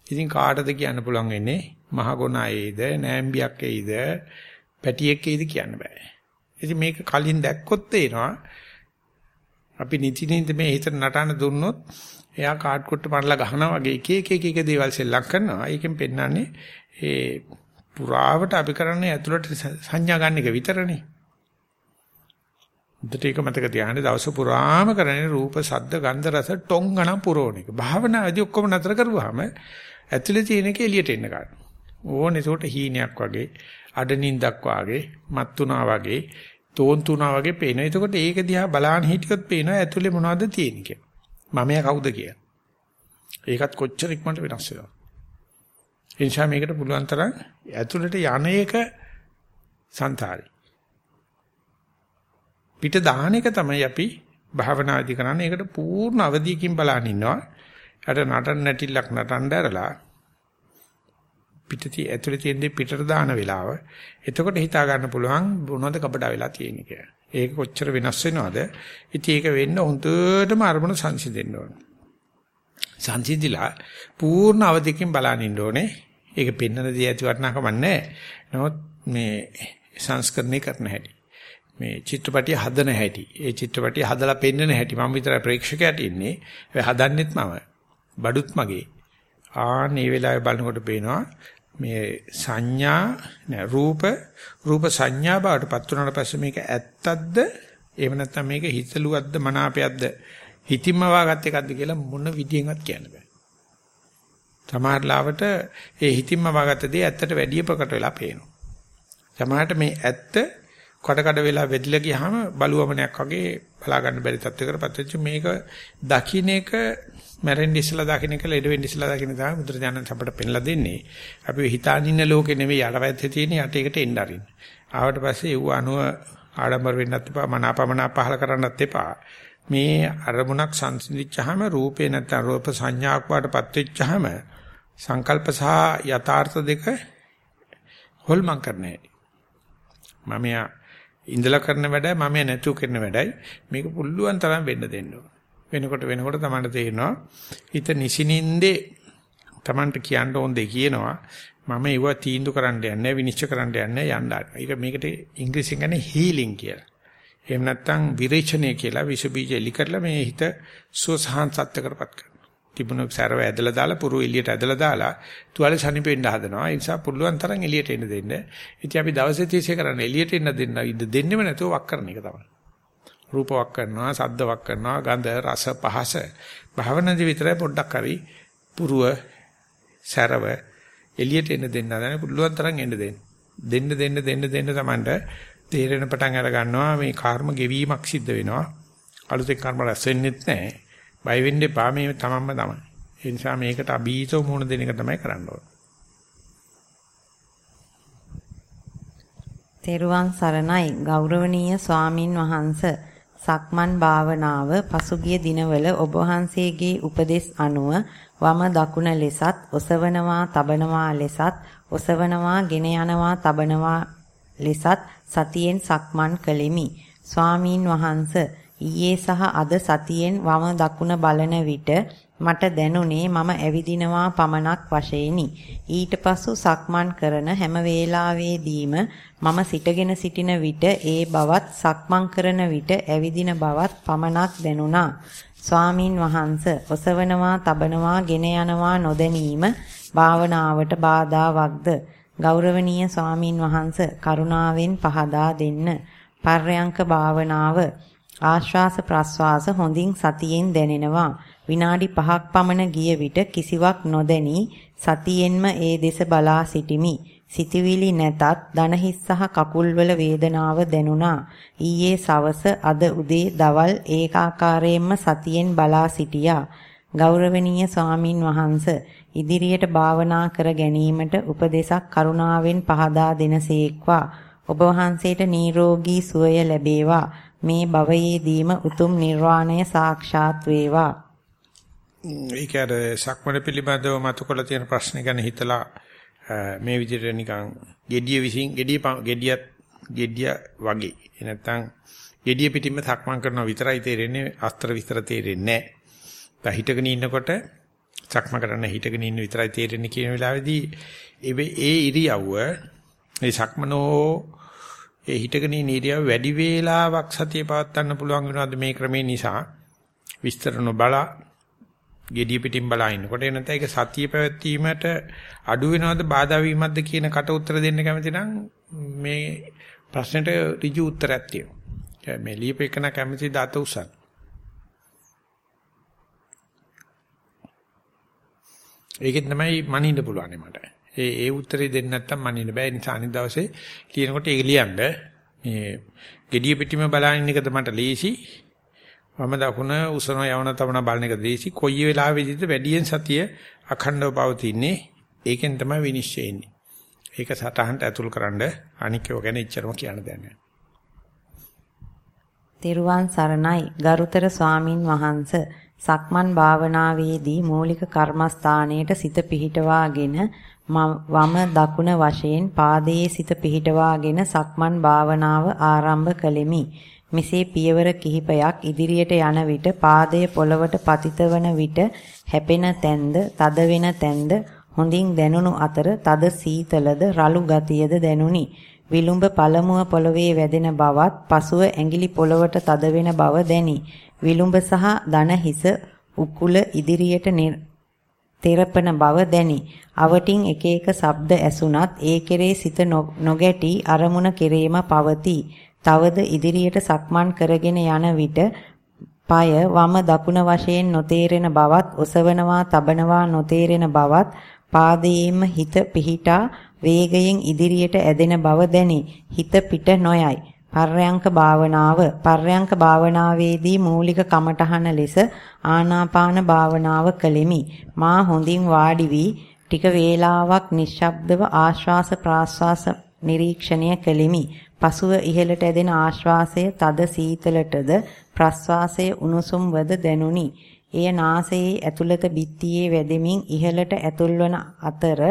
ඉතින් කාටද කියන්න පුළුවන් වෙන්නේ මහ ගොනායේද නෑම්බියක් එයිද පැටියෙක් එයිද කියන්න බෑ. ඉතින් මේක කලින් දැක්කොත් තේනවා අපි නිති නිති මේ හිතට නටන දුන්නොත් එයා කාඩ් කුට්ට පනලා ගහනවා වගේ එක එක එක එක දේවල් සෙල්ලම් කරනවා. ඒකෙන් පෙන්වන්නේ ඒ පුරාවට අපි කරන්නේ ඇතුළට සංඥා ගන්න එක විතරනේ. උදේට ඒක මතක තියාගන්න දවස පුරාම කරන්නේ රූප, ශබ්ද, ගන්ධ, රස ටොං ගණන් පුරවන එක. භාවනාදී ඔක්කොම නතර කරුවාම ඇතුළේ තියෙන එක එළියට එන්න ගන්නවා. ඕනේ ඒකට හීනයක් වගේ, අඩනින්දක් වගේ, මත්තුණා වගේ, තෝන්තුණා වගේ පේනවා. එතකොට ඒක දිහා බලාන හිටියොත් පේනවා ඇතුළේ මොනවද තියෙන්නේ කියලා. මමයා කවුද කියලා. ඒකත් කොච්චර ඉක්මනට වෙනස් වෙනවද? ඒ නිසා මේකට පුළුවන් තරම් ඇතුළට යන එක සංතාරي. පිට දාන එක තමයි අපි භාවනාදි කරන්නේ. ඒකට පූර්ණ අවධියකින් බලන් ඉන්නවා. අර නටන නැටිල්ලක් නටන්න ඇරලා පිටති ඇතුලේ තියෙන දේ පිටට දාන වෙලාව එතකොට හිතා ගන්න පුළුවන් මොනවද කපඩා වෙලා තියෙන්නේ කියලා. ඒක කොච්චර වෙනස් වෙනවද? ඉතින් ඒක වෙන්න හොඳටම අරමුණ සංසිඳෙන්න ඕන. සංසිඳිලා පූර්ණ අවධියකින් බලන් ඉන්න ඕනේ. ඒක පෙන්වන දේ ඇති වටනකම නැහැ. නමුත් මේ සංස්කරණය කරන හැටි. මේ චිත්‍රපටිය හදන හැටි. ඒ චිත්‍රපටිය හදලා පෙන්වන හැටි. මම විතරයි ප්‍රේක්ෂකයාට ඉන්නේ. ඒ හදන්නෙත් මම. බඩුත් මගේ. ආන් මේ වෙලාවේ බලනකොට පේනවා මේ සංඥා නෑ රූප රූප සංඥා බවට පත් වුණාට පස්සේ මේක ඇත්තක්ද එහෙම නැත්නම් මේක හිතලුවක්ද මනාපයක්ද හිතින්ම වාගත් එකක්ද කියලා මොන විදියෙන්වත් කියන්න බෑ. සමහරලාවට ඒ හිතින්ම වාගත්ත දේ ඇත්තට වැඩි ප්‍රකට වෙලා පේනවා. සමහරට මේ ඇත්ත කොට කඩ වෙලා වෙදිලා ගියාම බලුවමනයක් වගේ බලා ගන්න බැරි තත්යකටපත් වෙච්ච මේක දකින්න එක මැරෙන්න ඉස්සලා දකින්න එක ලෙඩ වෙන්න ඉස්සලා දකින්න තමයි බුදුරජාණන් අපට පෙන්ලා දෙන්නේ. අපි හිතාන ඉන්න ලෝකේ නෙවෙයි යටපැත්තේ තියෙන යටේකට එන්න අරින්න. ආවට පස්සේ ඒව අනුව ආඩම්බර වෙන්නත් එපා මනාපමනා පහල කරන්නත් එපා. මේ අරමුණක් සංසිඳිච්චාම රූපේ නැත්නම් රූප සංඥාවක් වඩපත් වෙච්චාම සංකල්ප සහ යථාර්ථ දෙක හොල්මන් කරන්නේ. මම යා ඉඳලා කරන වැඩයි මම නැතුව කරන වැඩයි මේක පුළුවන් තරම් වෙන්න දෙන්න ඕන. වෙනකොට වෙනකොට තමයි තේරෙනවා හිත නිසිනින්දේ Tamanට කියන්න ඕන දෙය කියනවා මම ඒව තීන්දුව කරන්න යන්නේ විනිශ්චය කරන්න යන්නේ යන්න. ඒක මේකට ඉංග්‍රීසියෙන් කියන්නේ හීලින් කියලා. එහෙම නැත්නම් විරේචනය කියලා විස බීජ එලි කරලා මේ හිත සුවසහන් සත්‍යකරපත් කරනවා. තිබුණු සැරව ඇදලා දාලා පුරු එළියට ඇදලා දාලා තුවාලේ සනිපෙන්න හදනවා. ඒ නිසා පුළුවන් තරම් එළියට එන්න දෙන්න. ඉතින් අපි දවසේ 30 කරන්නේ එළියට එන්න දෙන්න ඉඳ දෙන්නෙම නැතුව වක් කරන එක තමයි. රූප වක් කරනවා, ශබ්ද වක් කරනවා, ගන්ධ, රස, පහස. භාවනාවේ විතරයි පොඩ්ඩක් හරි පුරුව සැරව එළියට එන්න දෙන්න හදන පුළුවන් තරම් එන්න දෙන්න. දෙන්න දෙන්න දෙන්න දෙන්න තමන්ට තේරෙන පටන් අර ගන්නවා මේ කර්ම ගෙවීමක් සිද්ධ වෙනවා. අලුතෙන් කර්ම රැස් වෙන්නෙත් නැහැ. බය වෙන්න එපා මේ තමන්ම තමයි. ඒ නිසා මේකට අභීතව මුහුණ දෙන එක තමයි කරන්න ඕන. තෙරුවන් සරණයි ගෞරවනීය ස්වාමින් වහන්සේ සක්මන් භාවනාව පසුගිය දිනවල ඔබ වහන්සේගේ උපදෙස් අනුව වම දකුණ ලෙසත් ඔසවනවා තබනවා ලෙසත් ඔසවනවා ගෙන යනවා තබනවා ලෙසත් සතියෙන් සක්මන් කළෙමි. ස්වාමීන් වහන්ස ඊයේ සහ අද සතියෙන් වම දකුණ බලන විට මට දැනුනේ මම ඇවිදිනවා පමණක් වශයෙන්ි. ඊට පසු සක්මන් කරන හැම වේලාවෙදීම මම සිටගෙන සිටින විට ඒ බවත් සක්මන් කරන විට ඇවිදින බවත් පමණක් දැනුණා. ස්වාමින් වහන්ස ඔසවනවා තබනවා ගෙන යනවා නොදැනීම භාවනාවට බාධාවක්ද ගෞරවනීය ස්වාමින් වහන්ස කරුණාවෙන් පහදා දෙන්න පර්යංක භාවනාව ආශ්වාස ප්‍රශ්වාස හොඳින් සතියෙන් දැනෙනවා විනාඩි 5ක් පමණ ගිය විට කිසිවක් නොදැනි සතියෙන්ම ඒ දෙස බලා සිටිමි සිතවිලි නැතත් දනහිස් සහ කකුල්වල වේදනාව දැනුණා. ඊයේ සවස අද උදේ දවල් ඒකාකාරයෙන්ම සතියෙන් බලා සිටියා. ගෞරවනීය ස්වාමින් වහන්ස ඉදිරියට භාවනා කර ගැනීමට උපදේශක් කරුණාවෙන් පහදා දෙනසේක්වා. ඔබ වහන්සේට නිරෝගී සුවය ලැබේවා. මේ භවයේදීම උතුම් නිර්වාණය සාක්ෂාත් වේවා. ඒක අර සක්මණ පිළිබඳව මතකලා තියෙන ප්‍රශ්න ගැන හිතලා මේ විදිහට නිකන් gediya විසින් gediya gediya gediya වගේ නැත්තම් gediya පිටින්ම සක්මන් කරනවා විතරයි තේරෙන්නේ අස්තර විස්තර තේරෙන්නේ නැහැ. හිටගෙන ඉන්නකොට සක්ම කරන්න හිටගෙන ඉන්න විතරයි තේරෙන්නේ කියන වෙලාවේදී ඒ ඉරියව්ව ඒ සක්මනෝ ඒ හිටගෙන ඉන්න ඉරියව්ව වැඩි වේලාවක් සතිය පවත්වන්න පුළුවන් වෙනවද මේ ක්‍රමේ නිසා විස්තර නොබලා gediya pitin බලා ඉන්නකොට එනත ඒක සතිය පැවැත්වීමට අඩු වෙනවද බාධා වීමක්ද කියන කට උත්තර දෙන්න කැමති නම් මේ ප්‍රශ්නෙට ඍජු උත්තරයක් තියෙනවා. මේ ලියපෙකන කැමති දාත උසන්. ඒකෙන් තමයි මනින්න පුළුවන් මට. ඒ ඒ උත්තරේ දෙන්න නැත්තම් මනින්න බෑ. ඒ නිසා අනිත් දවසේ ලියනකොට ඒක ලියන්න මේ gediya pitima බලන එකද මට ලේසි. වම දකුණ උසන යවන තවන බලන එක දේසි කොයි වෙලාවෙදිද වැඩියෙන් සතිය අඛණ්ඩව පවතින්නේ? ඒකෙන් තමයි විනිශ්චය එන්නේ. ඒක සටහනට ඇතුල් කරන්න අනික ඒවා ගැන ඉච්චරම කියන්න දෙයක් නැහැ තෙරුවන් සරණයි. ගරුතර ස්වාමින් වහන්ස සක්මන් භාවනාවේදී මූලික කර්මස්ථානයේට සිත පිහිටවාගෙන වම දකුණ වශයෙන් පාදයේ සිත පිහිටවාගෙන සක්මන් භාවනාව ආරම්භ කළෙමි. මෙසේ පියවර කිහිපයක් ඉදිරියට යන විට පාදය පොළවට පතිත වන විට හැපෙන තැන්ද, තද වෙන තැන්ද හොඳින් දැනුණු අතර තද සීතලද රළු ගතියද දැනුනි. විලුඹ පළමුව පොළවේ වැදෙන බවත්, පසුව ඇඟිලි පොළවට තද වෙන බව දැනි. විලුඹ සහ දන හිස උකුල ඉදිරියට තෙරපන බව දැනි. අවටින් එක එක ශබ්ද ඇසුණත් ඒ කෙරේ සිත නොගැටි අරමුණ කෙරේම පවතී. තවද ඉදිරියට සක්මන් කරගෙන යන විට পায় වම දකුණ වශයෙන් නොතේරෙන බවත් ඔසවනවා තබනවා නොතේරෙන බවත් පාදයේම හිත පිහිටා වේගයෙන් ඉදිරියට ඇදෙන බව දැනේ. හිත පිට නොයයි. පර්යංක භාවනාව. පර්යංක භාවනාවේදී මූලික කමඨහන ලෙස ආනාපාන භාවනාව කළෙමි. මා හොඳින් වාඩි වී ටික වේලාවක් නිශ්ශබ්දව ආශ්වාස ප්‍රාශ්වාස නිරීක්ෂණය කළෙමි. පසුව ඉහළට ඇදෙන ආශ්වාසය තද සීතලටද ප්‍රශ්වාසය උණුසුම්වද දැනුනි. එය නාසයේ ඇතුළත බිත්තියේ වැදෙමින් ඉහළට ඇතුල්වන අතර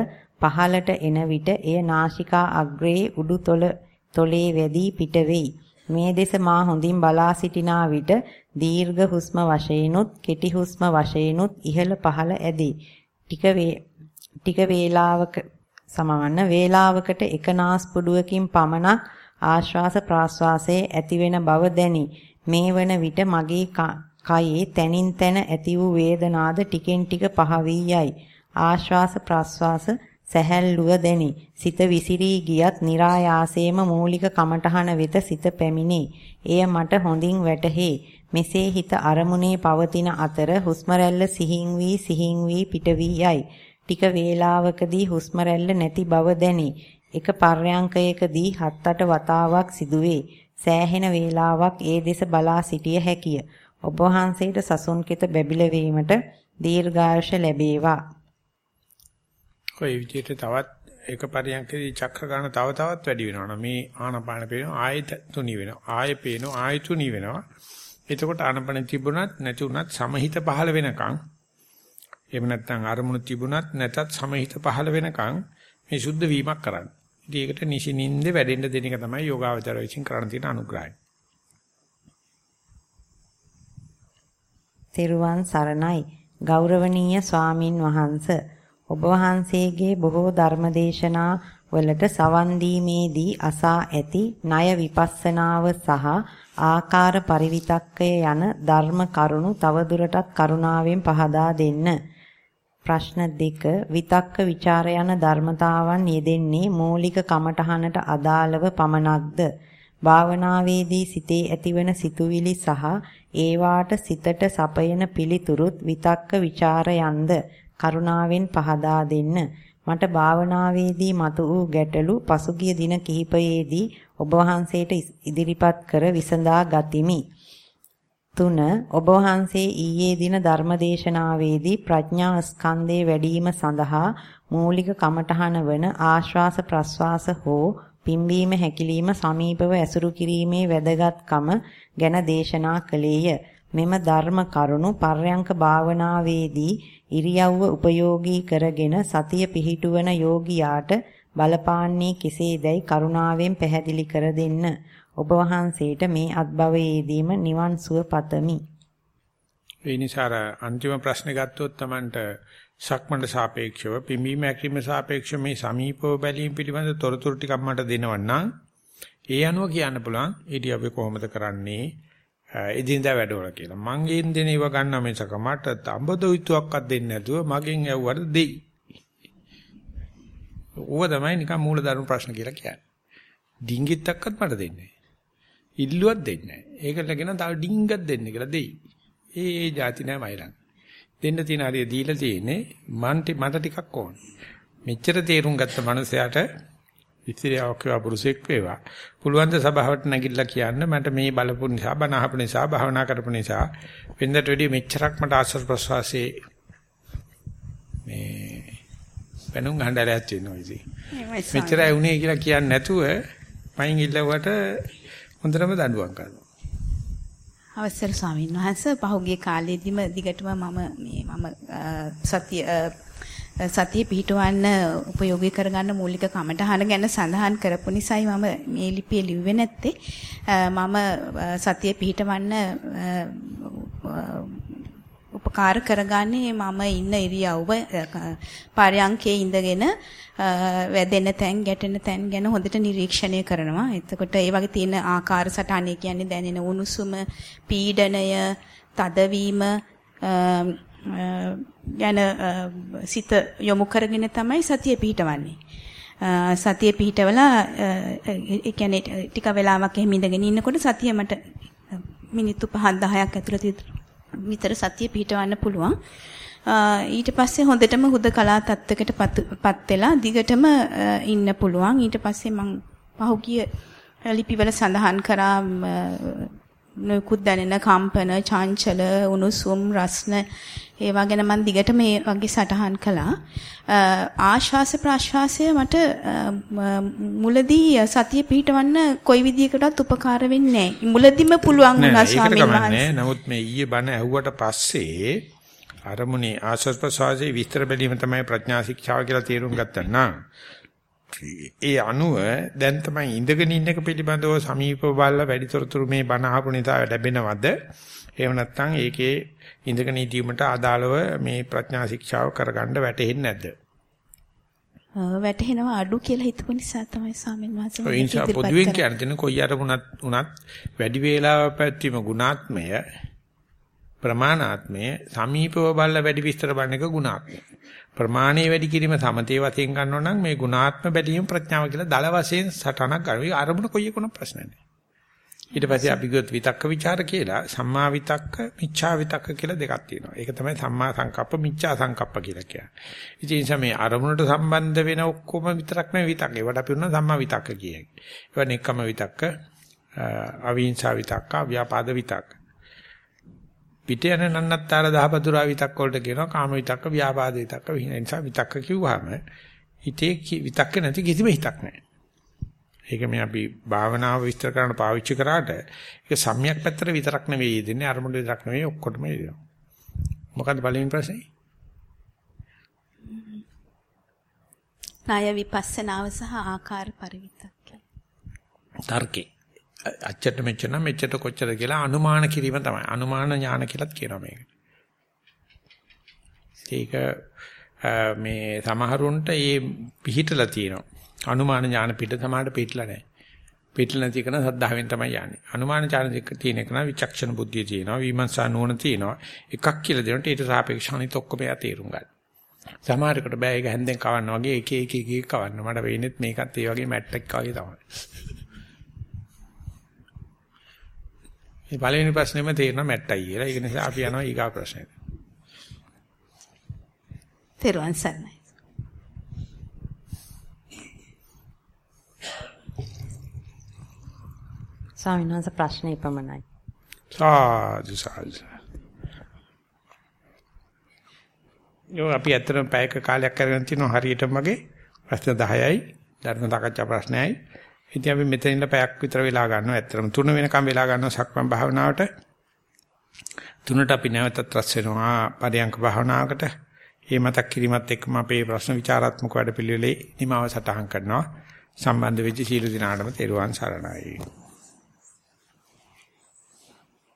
පහළට එන විට එය නාසිකා අග්‍රයේ උඩු තොල තොලේ වැදී පිට වෙයි. මේ දෙස මා හොඳින් බලා සිටිනා විට දීර්ඝ හුස්ම වශයෙන්ුත් කෙටි හුස්ම වශයෙන්ුත් ඉහළ පහළ ඇදී. ටික ටික වේලාවක සමවන්න වේලාවකට එක නාස්පුඩුවකින් පමණක් ආශ්වාස ප්‍රාශ්වාසයේ ඇතිවෙන බව දැනි. මේ වන විට මගේ කයේ තනින් තන ඇති වූ වේදනාද ටිකෙන් ටික පහ වී යයි. ආශ්වාස ප්‍රාශ්වාස සැහැල්ලුව දැනි. සිත විසිරී ගියත් નિરાයාසයෙන්ම මූලික කමඨහන වෙත සිත පැමිණේ. එය මට හොඳින් වැටහේ. මෙසේ හිත අරමුණේ පවතින අතර හුස්ම රැල්ල සිහින් වී සිහින් වී පිට වී යයි. ටික වේලාවකදී හුස්ම රැල්ල නැති බව දැනේ. එක පර්යංකයකදී හත් අට වතාවක් සිදුවේ. සෑහෙන වේලාවක් ඒ දෙස බලා සිටිය හැකිය. ඔබ වහන්සේට සසුන් කිත බැබිල වීමට දීර්ඝායුෂ ලැබේවා. කොයි විදිහට තවත් එක පරියන්කදී චක්‍ර ගන්න තව තවත් වැඩි වෙනවා. මේ ආනපාන පේනවා ආයෙත් තුනි වෙනවා. ආයෙ පේනවා ආයෙ තුනි වෙනවා. එතකොට ආනපන තිබුණත් නැති උනත් සමහිත පහළ වෙනකන් එහෙම නැත්නම් අරමුණු තිබුණත් නැතත් සමහිත පහළ වෙනකන් මේ සුද්ධ වීමක් කරන්න. ඉතින් ඒකට නිසිනින්ද වැඩෙන්න දෙන එක තමයි යෝගාවචර විසින් කරන්න තියෙන අනුග්‍රහය. තෙරුවන් සරණයි ගෞරවනීය ස්වාමින් වහන්ස ඔබ වහන්සේගේ බොහෝ ධර්මදේශනා වලට සවන් දීමේදී අසා ඇති ණය විපස්සනාව සහ ආකාර පරිවිතක්කය යන ධර්ම කරුණු තවදුරටත් කරුණාවෙන් පහදා දෙන්න. ප්‍රශ්න දෙක විතක්ක ਵਿਚාර යන ධර්මතාවන් යෙදෙන්නේ මූලික කමඨහනට අදාළව පමණක්ද? භාවනාවේදී සිතේ ඇතිවන සිතුවිලි සහ ඒවාට සිතට සපයන පිළිතුරුත් විතක්ක ਵਿਚාර යන්ද? කරුණාවෙන් පහදා දෙන්න. මට භාවනාවේදී මතු වූ ගැටලු පසුගිය දින කිහිපයේදී ඔබ වහන්සේට ඉදිරිපත් කර විසඳා ගතිමි. 3 ඔබ වහන්සේ ඊයේ දින ධර්මදේශනාවේදී ප්‍රඥා ස්කන්ධේ වැඩිම සඳහා මූලික කමඨහන වන ආශ්වාස ප්‍රශ්වාස හෝ පිම්බීම හැකිලිම සමීපව ඇසුරු කිරීමේ වැදගත්කම ගැන දේශනා කළේය. මෙම ධර්ම කරුණු පර්යංක භාවනාවේදී ඉරියව්ව උපයෝගී කරගෙන සතිය පිහිටුවන යෝගියාට බලපාන්නේ කෙසේදයි කරුණාවෙන් පැහැදිලි කර දෙන්න. ඔබ වහන්සේට මේ අත්භවයේදීම නිවන් සුව පතමි. ඒ නිසා අන්තිම ප්‍රශ්නේ ගත්තොත් Tamanට සක්මණට සාපේක්ෂව පිඹීම ඇක්‍රීම සාපේක්ෂව මේ සමීපව බැලීම පිළිබඳ තොරතුරු ටිකක් මට දෙනවන්නම් ඒ අනුව කියන්න පුළුවන් ඊට අපි කොහොමද කරන්නේ එදිනදා වැඩවල කියලා. මං ගෙන් දෙන ඒවා ගන්න මේසක මට තඹදොයිතුවක්වත් දෙන්නේ නැතුව මගෙන් ඇව්වට දෙයි. ඌව තමයි නිකන් මූල ධර්ම ප්‍රශ්න කියලා කියන්නේ. ඩිංගිත්තක්වත් මට දෙන්නේ ඉල්ලුවක් දෙන්නේ නැහැ. ඒකලගෙන තව ඩිංගක් දෙන්න කියලා දෙයි. ඒ ඒ જાති නෑ මයිලන්. දෙන්න තියෙන හරිය දීලා තියෙන්නේ මන්ට මට ටිකක් ඕන. මෙච්චර තේරුම් ගත්ත මනුස්සයාට ඉතිරියාවක් වේවා පුරුෂෙක් වේවා පුළුවන් ද සභාවට නැගිටලා කියන්න මට මේ බලපු නිසා බණ අහපු නිසා භාවනා කරපු නිසා වෙනදට වැඩිය මෙච්චරක් මට ආශ්‍රව ප්‍රසවාසයේ මේ වෙනුම් ගහඬලයක් තියෙනවා ඉතින් මෙච්චරයි උනේ කියලා කියන්නේ නැතුව පයින් ඉල්ලුවට හොඳටම දඬුවම් කරනවා. අවසර ස්වාමීන් වහන්සේ පහුගිය කාලෙදිම දිගටම මම මේ මම සතිය සතිය පිහිටවන්න උපයෝගී කරගන්න මූලික කමටහන ගැන සඳහන් කරපු නිසායි මම මේ ලිපිය ලිව්වේ නැත්තේ මම සතිය පිහිටවන්න උපකාර කරගන්නේ මම ඉන්න ඉරියව්ව පරයන්කේ ඉඳගෙන වැදෙන තැන් ගැටෙන තැන් ගැන හොඳට නිරීක්ෂණය කරනවා. එතකොට ඒ වගේ තියෙන ආකාර සටහන කියන්නේ දැනෙන උණුසුම, පීඩනය, තදවීම ගැන සිත යොමු කරගෙන තමයි සතිය පිහිටවන්නේ. සතිය පිහිටවලා ඒ කියන්නේ ටික වෙලාවක් එහෙම ඉඳගෙන ඉන්නකොට සතිය මට මිනිත්තු 5 10ක් ඇතුළත විතර සතිය පිහිටවන්න පුළුවන්. ඊට පස්සේ හොඳටම හුදකලා තත්ත්වයකටපත් වෙලා දිගටම ඉන්න පුළුවන්. ඊට පස්සේ මම පහුගිය ලිපිවල සඳහන් කරා නොකුත් දැනෙන කම්පන, චංචල, උණුසුම්, රස්න ඒවා ගැන මම දිගට මේ වගේ සටහන් කළා. ආශ්වාස ප්‍රාශ්වාසය මට මුලදී සතිය පිටවන්න කොයි විදියකටවත් උපකාර වෙන්නේ නැහැ. මුලදිම පුළුවන් වුණා ස්වාමීන් වහන්සේ. නමුත් මේ ඊයේ බණ ඇහුවට පස්සේ අරමුණේ ආස්වාද ප්‍රසවාසයේ විස්තර බැලීම තමයි ප්‍රඥා ශික්ෂාව කියලා තේරුම් ගත්තා නා. ඒ අනුව දැන් තමයි ඉඳගෙන ඉන්න එක පිළිබඳව සමීපව බලලා වැඩිතරතුරු මේ බණ අහපු නිසා ලැබෙනවද? එහෙම නැත්නම් ඒකේ ඉඳගෙන ඉදීමට අදාළව මේ ප්‍රඥා ශික්ෂාව කරගන්න වැටෙන්නේ නැද්ද? වැටහෙනවා අඩු කියලා හිතපු නිසා තමයි ස්වාමීන් වහන්සේ ඒ නිසා පොදුවෙන් කියන්නේ කොයි අරමුණක් උනත් වැඩි වේලාවක් පැවැත්වීම ගුණාත්මය ප්‍රමාණාත්මය සමීපව බල්ල වැඩි විස්තර බලන එක ගුණාත්මය ප්‍රමාණයේ වැඩි කිරීම සමතේ වශයෙන් ගන්නවා නම් මේ ගුණාත්ම බැලීම ප්‍රඥාව කියලා දල වශයෙන් සටනක් ගන්න. ඒ අරමුණ කොයි එකුණක් ප්‍රශ්න නැහැ. ඊට පස්සේ අපි ගියොත් විතක්ක ਵਿਚාර කියලා සම්මා විතක්ක මිච්ඡා විතක්ක කියලා දෙකක් තියෙනවා. ඒක තමයි සම්මා සංකප්ප මිච්ඡා සංකප්ප කියලා කියන්නේ. ඉතින් මේ අරමුණට සම්බන්ධ වෙන ඔක්කොම විතරක් නෙවෙයි විතක්ක. ඒවට අපි උනා සම්මා විතක්ක කියන්නේ. ඒවා නෙක්කම විතක්ක, අවිහිංසා විතක්ක, ව්‍යාපාද විතක්ක. පිට යන නන්නත්තර දහපතුරා විතක්ක වලට කියනවා කාම විතක්ක, ව්‍යාපාද විතක්ක. ඒ නිසා විතක්ක කිව්වහම හිතේ විතක්ක නැති කිසිම හිතක් නැහැ. ඒක මේ අපි භාවනාව විස්තර කරන්න පාවිච්චි කරාට ඒක සම්‍යක් පැත්තට විතරක් නෙවෙයි දෙන්නේ අරමුණු විතරක් නෙවෙයි ඔක්කොටම දෙනවා. මොකද්ද පළවෙනි ප්‍රශ්නේ? ණය විපස්සනාව සහ ආකාර පරිවිතක්කය. තර්කේ. අච්චට මෙච්චර නම් මෙච්චර කොච්චර කියලා අනුමාන කිරීම තමයි. අනුමාන ඥාන කියලාත් කියනවා මේක. ඒක මේ සමහරුන්ට මේ පිහිටලා තියෙනවා. අනුමාන ඥාන පිට සමාඩ පිටලා නැහැ. පිටලා නැති කරන සද්ධාවෙන් තමයි යන්නේ. අනුමාන ඥාන දෙක තියෙන එක නම් විචක්ෂණ බුද්ධිය තියෙනවා, විමර්ශන නුවණ තියෙනවා. එකක් කියලා දෙනකොට ඊට සාපේක්ෂව අනිත් ඔක්කොම එයා තේරුම් ගන්න. සමහරකට බෑ ඒක හැන්දෙන් කවන්න වගේ එක එක එක එක කවන්න. මට වෙන්නේත් මේකත් ඒ වගේ මැට් එකක් වගේ තමයි. මේ පළවෙනි ප්‍රශ්නේම තේරෙනවා මැට්ටයි කියලා. ඒක නිසා අපි යනවා ඊගා ප්‍රශ්නෙට. තෙරුවන් සරණයි. ස්වාමීන් වහන්සේ ප්‍රශ්නේ පමණයි. සාදු සාදු. යෝ අපි ඇත්තටම පැයක කාලයක් කරගෙන තිනවා හරියටම වගේ ප්‍රශ්න 10යි ධර්ම සාකච්ඡා ප්‍රශ්නයයි. ඉතින් අපි මෙතන ඉන්න පැයක් විතර වෙලා ගන්නවා. ඇත්තටම 3 වෙනකම් වෙලා ගන්නවා සක්මන් භාවනාවට. තුනට අපි නැවතත් රැස් වෙනවා පරියංක භාවනාවකට. මේ මතක් කිරීමත් එක්කම අපේ ප්‍රශ්න විචාරාත්මක වැඩපිළිවෙලේ නිමාව සටහන් කරනවා. සම්බන්ධ වෙච්ච සීල දිනාටම තෙරුවන් සරණයි.